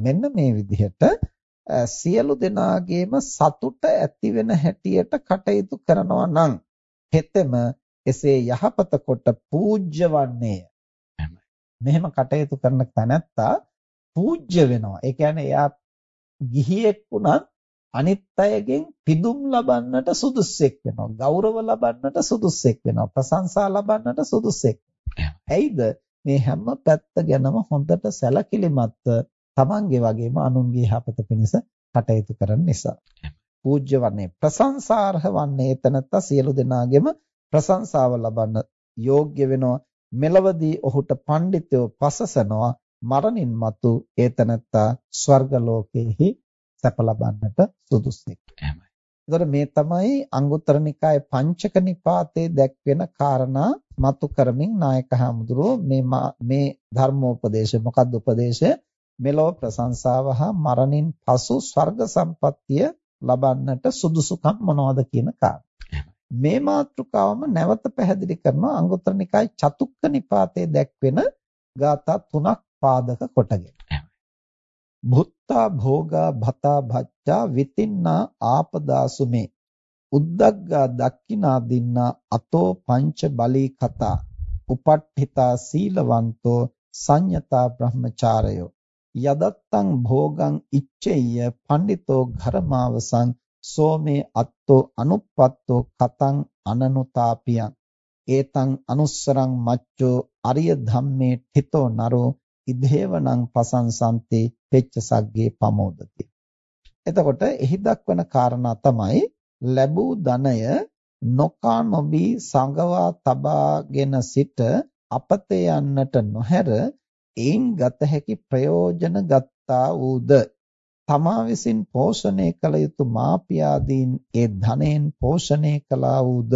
මෙන්න මේ විදිහට සියලු දෙනාගේම සතුට ඇති වෙන හැටියට කටයුතු කරනවා නම් හෙතෙම එසේ යහපත කොට පූජ්‍ය වන්නේය. මෙහෙම කටයුතු කරන තැනැත්තා පූජ්‍ය වෙනවා. ඒ කියන්නේ එයා ගිහියෙක් වුණත් අනිත් අයගෙන් පිදුම් ලබන්නට සුදුස්සෙක් වෙනවා. ගෞරව ලබන්නට සුදුස්සෙක් වෙනවා. ප්‍රශංසා ලබන්නට සුදුස්සෙක්. ඇයිද මේ හැම පැත්ත ගැනම හොඳට සැලකිලිමත්ව තමන්ගේ වගේම අනුන්ගේ යහපත පිණිස කටයුතු කරන නිසා. පූජ්‍ය වන්නේ ප්‍රශංසාර්හ වන්නේ එතනත්තා සියලු දෙනාගේම ප්‍රශංසාව ලබන්න යෝග්‍ය වෙනවා. මෙලවදී ඔහුට පඬිතයෝ පසසනවා මරණින් මතු ඒතනත්තා ස්වර්ග ලෝකෙහි සැප ලබන්නට සුදුසුෙක්. එහෙමයි. එතකොට මේ තමයි අංගුත්තර නිකායේ පංචක නිපාතේ දැක්වෙන කාරණා මතු කරමින් නායක හමුදුරෝ මේ මේ ධර්මෝපදේශ මොකක්ද උපදේශය මෙලොව ප්‍රශංසාව හා මරණින් පසු ස්වර්ග සම්පත්තිය ලබන්නට සුදුසුකම් මොනවද කියන කාරණා. මේ මාතෘකාවම නැවත පැහැදිලි කරනවා අංගුත්තර නිකාය චතුක්ක නිපාතයේ දැක්වෙන ගාථා තුනක් පාදක කොටගෙන. භුත්තා භෝගා භතා භච්චා විතින්නා ආපදාසුමේ උද්දග්ගා දක්ඛිනා දින්නා අතෝ පංච බලී කතා උපට්ඨිතා සීලවන්තෝ සංයතා බ්‍රහ්මචාරයෝ යදත්තං භෝගං ඉච්ඡෙය්‍ය පණ්ඩිතෝ ඝරමාවසං සෝමේ අත්තෝ අනුප්පත්තෝ කතං අනනුතාපියං. ඒතං අනුස්සරං මච්චෝ අරිය ධම්මේ ඨිතෝ නරෝ ඉදේවනං පසංසන්ති පෙච්ච සග්ගේ පමෝදති. එතකොට එහි දක්වන කාරණා තමයි ලැබූ ධනය නොකා නොබී සංගවා තබාගෙන සිට අපතේ යන්නට නොහැර එයින් ගත හැකි ප්‍රයෝජන ගත්තා වූද? තමා විසින් පෝෂණය කළ යුතු මාපියාදීන් ඒ ධනයෙන් පෝෂණය කළා වූද?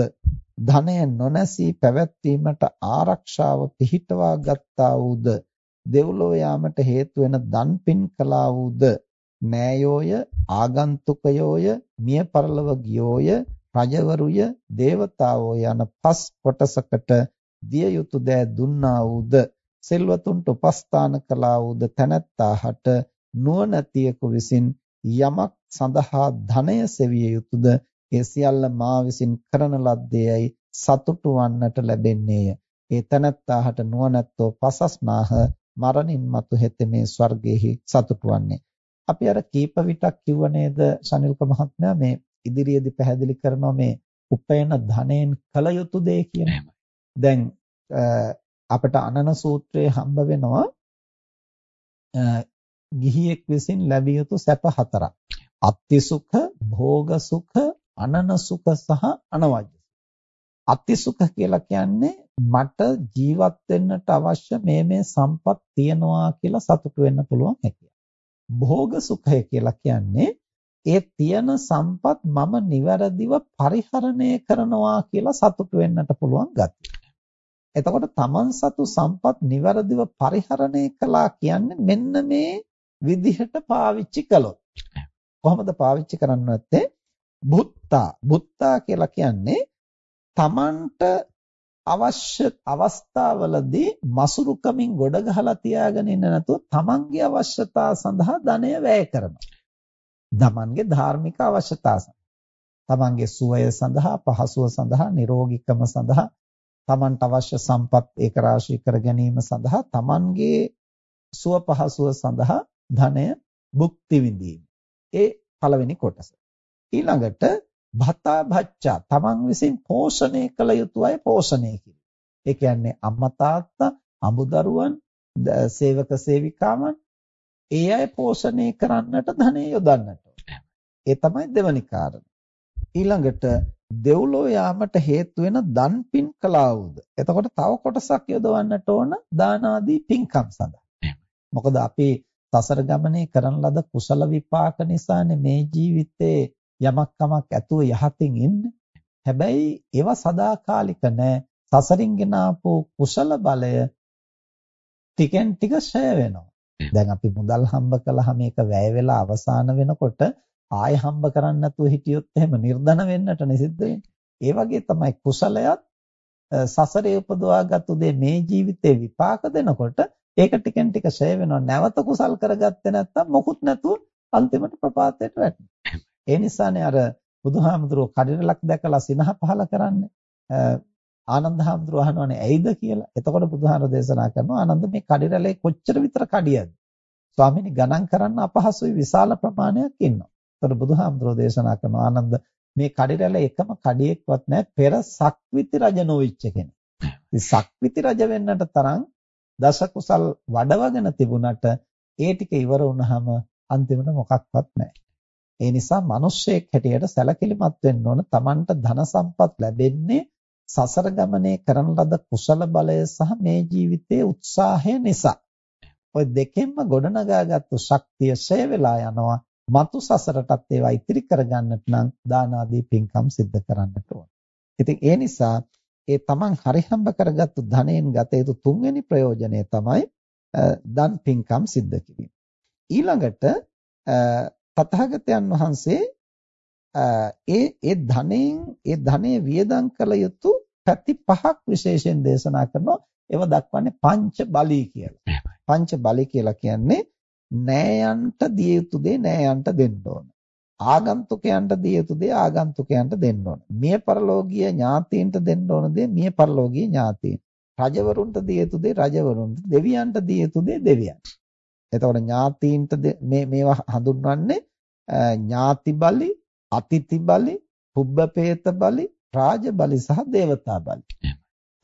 ධනය නොනැසී පැවැත්වීමට ආරක්ෂාව පිහිටවා ගත්තා වූද? දෙව්ලොව යාමට හේතු වෙන දන්පින් කළා වූද? නෑයෝය ආගන්තුකයෝය මිය පරලොව ගියෝය රජවරුය දේවතාවෝ යන පස් කොටසකට දිය යුතු දෑ දුන්නා වූද? සෙල්වතුන්ට උපස්ථාන කළා වූද? තැනැත්තාහට නුවණැතියෙකු විසින් යමක් සඳහා ධනය සෙවිය යුතුයද ඒ සියල්ල මා විසින් කරන ලද්දේයි සතුටු වන්නට ලැබෙන්නේය. ඒ තැනැත්තාහට නුවණැත්තෝ පසස්නාහ මරණින් මතු හෙතෙමේ ස්වර්ගයේහි සතුටු වන්නේ. අපි අර කීප විටක් කිව්ව නේද සනිල්ක මහත්මයා මේ ඉදිරියේදී පැහැදිලි කරනවා මේ උපයන ධනෙන් කල යුතු දේ කියන. දැන් අපිට අනන සූත්‍රයේ හම්බ වෙනවා ගිහියෙක් විසින් ලැබිය යුතු සැප හතරක්. අත්ති සුඛ, භෝග සුඛ, අනන සුඛ සහ අනවජ්‍ය. අත්ති සුඛ කියලා කියන්නේ මට ජීවත් වෙන්නට අවශ්‍ය මේ මේ සම්පත් තියනවා කියලා සතුටු වෙන්න පුළුවන් හැකියාව. භෝග සුඛය කියලා කියන්නේ ඒ තියෙන සම්පත් මම නිවැරදිව පරිහරණය කරනවා කියලා සතුටු වෙන්නට පුළුවන් ගතිය. එතකොට තමන් සතු සම්පත් નિවරදිව පරිහරණය කළා කියන්නේ මෙන්න මේ විදිහට පාවිච්චි කළොත්. කොහොමද පාවිච්චි කරන්න නැත්තේ? බුත්තා. බුත්තා කියලා කියන්නේ තමන්ට අවශ්‍ය අවස්ථාවලදී මසුරුකමින් ගොඩ ගහලා තියාගෙන ඉන්න නැතුව තමන්ගේ අවශ්‍යතා සඳහා ධනය වැය කරනවා. තමන්ගේ ධාර්මික අවශ්‍යතා සඳහා. තමන්ගේ සුවය සඳහා පහසුව සඳහා නිරෝගීකම සඳහා තමන්ට අවශ්‍ය සම්පත් ඒක රාශී කර ගැනීම සඳහා තමන්ගේ සුව පහසුව සඳහා ධනය භුක්ති විඳීම. ඒ පළවෙනි කොටස. ඊළඟට භතා භච්චා තමන් විසින් පෝෂණය කළ යුතු අය පෝෂණය කිරීම. ඒ කියන්නේ අම්මා තාත්තා, අමුදරුවන්, සේවක සේවිකාවන් ඒ අය පෝෂණය කරන්නට ධනය යොදන්නට. ඒ තමයි දෙවනි කාරණය. ඊළඟට දෙව්ලෝ යාමට හේතු වෙන දන් පින් කළා වූද. එතකොට තව කොටසක් යොදවන්නට ඕන දාන ආදී පින්කම් සඳහා. මොකද අපි සසර ගමනේ කරන ලද කුසල විපාක නිසානේ මේ ජීවිතේ යමක් කමක් ඇතුව යහතින් ඉන්නේ. හැබැයි ඒවා සදාකාලික නෑ. සසරින් ගෙන ආපු කුසල බලය ටිකෙන් ටික ෂය වෙනවා. දැන් අපි මුදල් හම්බ කළාම මේක වැය වෙලා අවසාන වෙනකොට ආය හම්බ කරන්නේ නැතුව හිටියොත් එහෙම නිර්ධන වෙන්නට නිසිද්ධ. ඒ වගේ තමයි කුසලයත් සසරේ උපදවාගත්තු දේ මේ ජීවිතේ විපාක දෙනකොට ඒක ටිකෙන් ටික ෂය වෙනවා. නැවත කුසල් කරගත්තේ නැත්නම් මොකුත් නැතුව අන්තිමට ප්‍රපාතයට වැටෙනවා. ඒ නිසානේ අර බුදුහාමුදුරුවෝ කඩිරලක් දැකලා සිනහ පහල කරන්නේ. ආනන්ද හාමුදුරුවෝ අහනවානේ ඇයිද කියලා. එතකොට බුදුහාමුදුරුවෝ දේශනා කරනවා ආනන්ද මේ කඩිරලේ කොච්චර විතර කඩියද? ස්වාමීනි ගණන් කරන්න අපහසුයි විශාල ප්‍රමාණයක් ඉන්නවා. එතකොට බුදුහාමුදුරෝ දේශනා කරන ආනන්ද මේ කඩිරැළ එකම කඩියෙක්වත් නැහැ පෙර සක්විති රජ නොවිච්ච කෙනෙක්. ඉතින් සක්විති රජ වෙන්නට තරම් දස කුසල් වඩවගෙන තිබුණට ඒ ටික ඉවර වුණාම අන්තිමට මොකක්වත් නැහැ. ඒ නිසා මිනිස්සෙක් හැටියට සැලකිලිමත් වෙන්න ඕන Tamanට ධන සම්පත් ලැබෙන්නේ සසර ගමනේ කරන ලද කුසල බලය සහ මේ ජීවිතයේ උත්සාහය නිසා. ඔය දෙකෙන්ම ගොඩනගාගත්තු ශක්තිය ෂය වෙලා යනවා. මතු සසරටත් ඒවා ඉතිරි කරගන්නට නම් දාන ආදී පින්කම් සිද්ධ කරන්නට ඕන. ඉතින් ඒ නිසා ඒ තමන් හරිහම්බ කරගත්තු ධනයෙන් ගත යුතු තුන්වෙනි ප්‍රයෝජනය තමයි දන් පින්කම් සිද්ධ කිරීම. ඊළඟට තථාගතයන් වහන්සේ ඒ ඒ ධනෙන් ඒ ධනෙ වියදම් කළ යුතු පැති පහක් විශේෂයෙන් දේශනා කරනවා. ඒව දක්වන්නේ පංච බලී කියලා. පංච බලී කියලා කියන්නේ නෑයන්ට දිය යුතු දේ නෑයන්ට දෙන්න ඕන. ආගන්තුකයන්ට දිය යුතු දේ ආගන්තුකයන්ට දෙන්න ඕන. මිය පරලෝකීය ඥාතීන්ට දෙන්න ඕන දේ මිය පරලෝකීය ඥාතීන්. රජවරුන්ට දිය යුතු දේ රජවරුන්ට, දෙවියන්ට දිය යුතු දේ දෙවියන්ට. එතකොට ඥාතීන්ට මේ මේවා හඳුන්වන්නේ ඥාති බලි, අතිති බලි, පුබ්බපේත බලි, රාජ බලි සහ දේවතා බලි.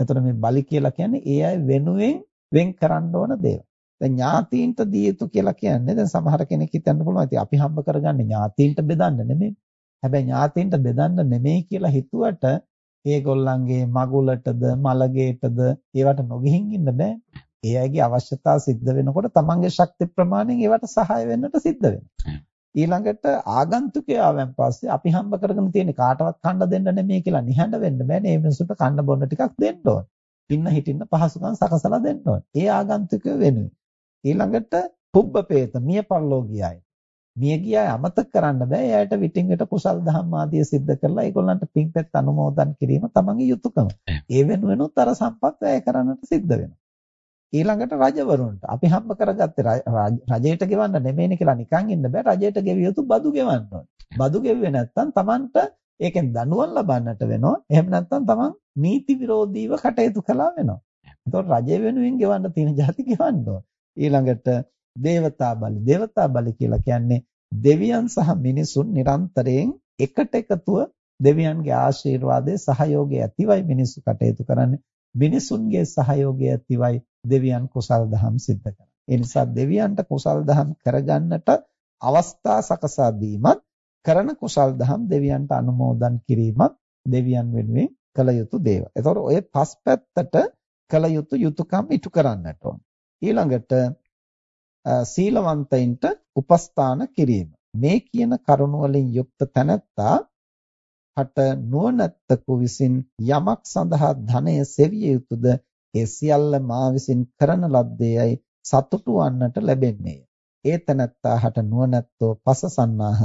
එතකොට මේ බලි කියලා කියන්නේ ඒ අය වෙනුවෙන් වෙන් කරන්න ඕන දේවල්. දැන් ඥාතීන්ට දිය යුතු කියලා කියන්නේ දැන් සමහර කෙනෙක් හිතන්න පුළුවන් ඉතින් අපි හම්බ කරගන්නේ ඥාතීන්ට බෙදන්න නෙමෙයි. හැබැයි ඥාතීන්ට බෙදන්න නෙමෙයි කියලා හිතුවට ඒගොල්ලන්ගේ මගුලටද මලගේටද ඒවට නොගිහින් ඉන්න බෑ. ඒ අයගේ අවශ්‍යතාව සිද්ධ වෙනකොට තමන්ගේ ශක්ති ප්‍රමාණයෙන් ඒවට සහාය වෙන්නට සිද්ධ වෙනවා. ඊළඟට ආගන්තුකයා ආවන් පස්සේ අපි හම්බ කරගෙන තියෙන කාටවත් කන්න දෙන්න නෙමෙයි කියලා නිහඬ වෙන්න බෑනේ. මේ මිනිසුන්ට කන්න බොන්න ටිකක් දෙන්න ඕන. ඉන්න හිටින්න පහසුකම් සකසලා දෙන්න ඕන. ඒ ආගන්තුකයෝ වෙනුවෙන්. ඊළඟට පුබ්බපේත මිය පරලෝකියයි. මිය ගියා අමතක කරන්න බෑ. එයාට විටින් විට කුසල් දහම් ආදිය සිද්ධ කරලා ඒගොල්ලන්ට පින්පෙත් අනුමෝදන් කිරීම තමන්ගේ යුතුයකම. ඒ වෙනුවෙනුත් අර සම්පත් වැය කරන්නට සිද්ධ වෙනවා. ඊළඟට රජවරුන්ට අපි හම්බ කරගත්තේ රජයට ගෙවන්න නෙමෙයිනේ කියලා නිකන් ඉන්න බෑ රජයට ගෙවිය යුතු බදු ගෙවන්න ඕනේ. බදු ගෙවුවේ නැත්නම් Tamanට ඒකෙන් දඬුවම් ලබන්නට වෙනවා. එහෙම නැත්නම් Taman නීති විරෝධීව කටයුතු කළා වෙනවා. එතකොට රජය වෙනුවෙන් ගෙවන්න තියෙන જાති ගෙවන්න ඕනේ. ඊළඟට දේවතා බලි. දේවතා බලි කියලා කියන්නේ දෙවියන් සහ මිනිසුන් නිරන්තරයෙන් එකට එකතුව දෙවියන්ගේ ආශිර්වාදයේ සහයෝගය ඇතිවයි මිනිස්සු කටයුතු කරන්නේ. මිනිසුන්ගේ සහයෝගය ඇතිවයි දෙවියන් කුසල් දහම් සිද්ධ කරන්නේ. ඒ නිසා දෙවියන්ට කුසල් දහම් කරගන්නට අවස්ථා සකසා දීමත් කරන කුසල් දහම් දෙවියන්ට අනුමෝදන් කිරීමත් දෙවියන් වෙනුවෙන් කළ යුතු දේවල්. ඒතකොට ඔය පස් පැත්තට කළ යුතු යුතුයකම් ඉටු කරන්නට ඕන. ඊළඟට සීලවන්තයින්ට උපස්ථාන කිරීම. මේ කියන කරුණ වලින් යුක්ත තැනැත්තා හට නුවණැත්තකු විසින් යමක් සඳහා ධනය සෙවිය යුතුද ඒ සියල්ල මා විසින් කරන ලද්දේයි සතුටු වන්නට ලැබෙන්නේ. ඒ තැනැත්තා හට නුවණැත්තෝ පසසන්නාහ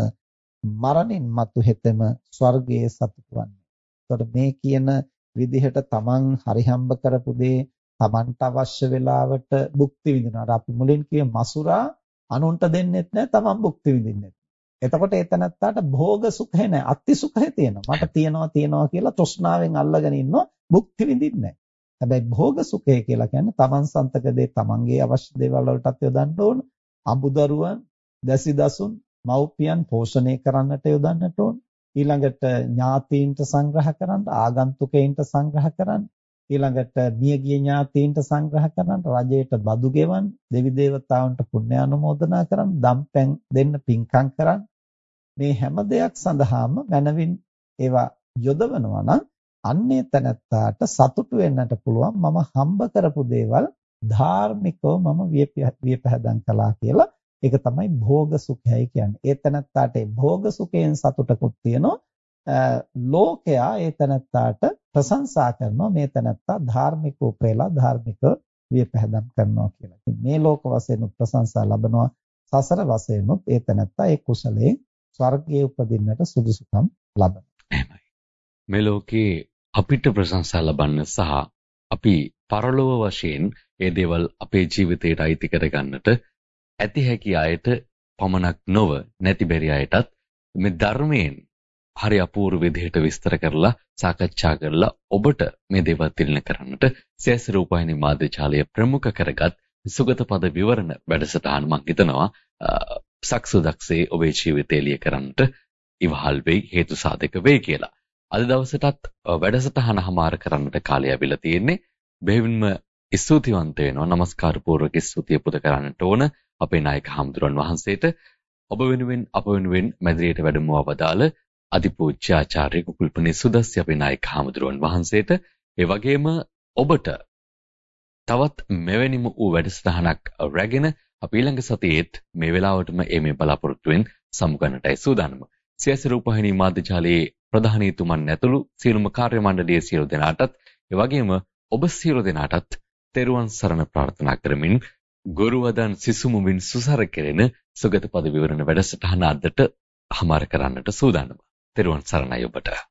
මරණින් මතු හෙතෙම ස්වර්ගයේ සතුටු වන්නේ. එතකොට මේ කියන විදිහට තමන් හරිහම්බ කරපු දේ තමන්ට අවශ්‍ය වෙලාවට භුක්ති විඳිනවා. අපි මුලින් කිව්වේ මසුරා අනුන්ට දෙන්නෙත් නැහැ තමන් භුක්ති විඳින්නෙත්. එතකොට ඒ තනත්තාට භෝග සුඛය නැහැ. අත්ති සුඛය තියෙනවා. මට තියනවා තියනවා කියලා තෘෂ්ණාවෙන් අල්ලගෙන ඉන්නවා භුක්ති විඳින්නේ හැබැයි භෝග සුඛය කියලා කියන්නේ තමන් සන්තක දේ තමන්ගේ අවශ්‍ය දේවල් වලටත් යොදන්න ඕන. අඹදරුවන්, දැසිදසුන්, මව්පියන් පෝෂණය කරන්නට යොදන්නට ඕන. ඊළඟට ඥාතීන්ට සංග්‍රහ කරන්න, ආගන්තුකයින්ට සංග්‍රහ කරන්න, ඊළඟට මියගිය ඥාතීන්ට සංග්‍රහ කරන්න, රජයට බදු ගෙවන්න, දෙවි දේවතාවුන්ට පුණ්‍ය අනුමෝදනා කරන්න, දම්පැන් දෙන්න පින්කම් කරන්න. මේ හැම දෙයක් සඳහාම මනවින් ඒවා යොදවනවා නම් අන්නේ තැනත්තාට සතුටු වෙන්නට පුළුවන් මම හම්බ කරපු දේවල් ධාර්මිකව මම විපහදම් කළා කියලා ඒක තමයි භෝග සුඛයයි කියන්නේ. ඒ තැනත්තාට භෝග සුඛයෙන් සතුටකුත් තියෙනවා. ලෝකයා ඒ තැනත්තාට ප්‍රශංසා කරනවා මේ තැනත්තා ධාර්මික උපේලා ධාර්මික විපහදම් කරනවා කියලා. මේ ලෝක වශයෙන් ප්‍රශංසා ලබනවා සසර වශයෙන් ඒ තැනත්තා ඒ කුසලයෙන් ස්වර්ගයේ උපදින්නට සුදුසුකම් ලබනවා. එහෙමයි. මේ ලෝකේ අපිට ප්‍රශංසා ලබන්න සහ අපි පරලෝව වශයෙන් ඒ දේවල් අපේ ජීවිතයට අයිති කරගන්නට ඇති හැකි අයට පමණක් නොව නැති බැරි අයටත් මේ ධර්මයෙන් හරි අපූර්ව විදිහට විස්තර කරලා සාකච්ඡා කරලා ඔබට මේ දේවල් තිරණ කරන්නට CS රූපాయని මාධ්‍යජාලය ප්‍රමුඛ කරගත් සුගත පද විවරණ වැඩසටහන මම හිතනවා සක්සුදක්සේ ඔබේ ජීවිතය එළිය කරන්නට ඉවහල් වෙයි හේතු සාධක වෙයි කියලා. අද දවසටත් වැඩසටහන හමාර කරන්නට කාලය ලැබිලා තියෙන්නේ. බෙහෙවින්ම ස්තුතිවන්ත වෙනවා. নমස්කාර පූර්වක ස්තුතිය පුද කරන්නට ඕන අපේ නායක හම්දුරන් වහන්සේට. ඔබ වෙනුවෙන් අප වෙනුවෙන් මැදිරියට වැඩමවවදාලා වදාළ අතිපූජ්‍ය ආචාර්ය කුකුල්පනේ සුදස්සි අපේ නායක හම්දුරන් වහන්සේට ඒ වගේම ඔබට තවත් මෙවැනිම වූ වැඩසටහනක් රැගෙන අපි ඊළඟ සතියේත් මේ වෙලාවටම එමේ බලාපොරොත්තුෙන් සමුගන්නටයි සූදානම. සියස රූපහිනී මාධ්‍යාලයේ ප්‍රධානීතුමන් ඇතුළු සියලුම කාර්ය මණ්ඩලයේ සියලු දෙනාටත් ඒ වගේම ඔබ සියලු දෙනාටත් තෙරුවන් සරණ ප්‍රාර්ථනා කරමින් ගුරුවදන් සිසුමුමින් සුසර කෙරෙන සුගත පද විවරණ වැඩසටහන අදට හමාර කරන්නට සූදානම්. තෙරුවන් සරණයි ඔබට.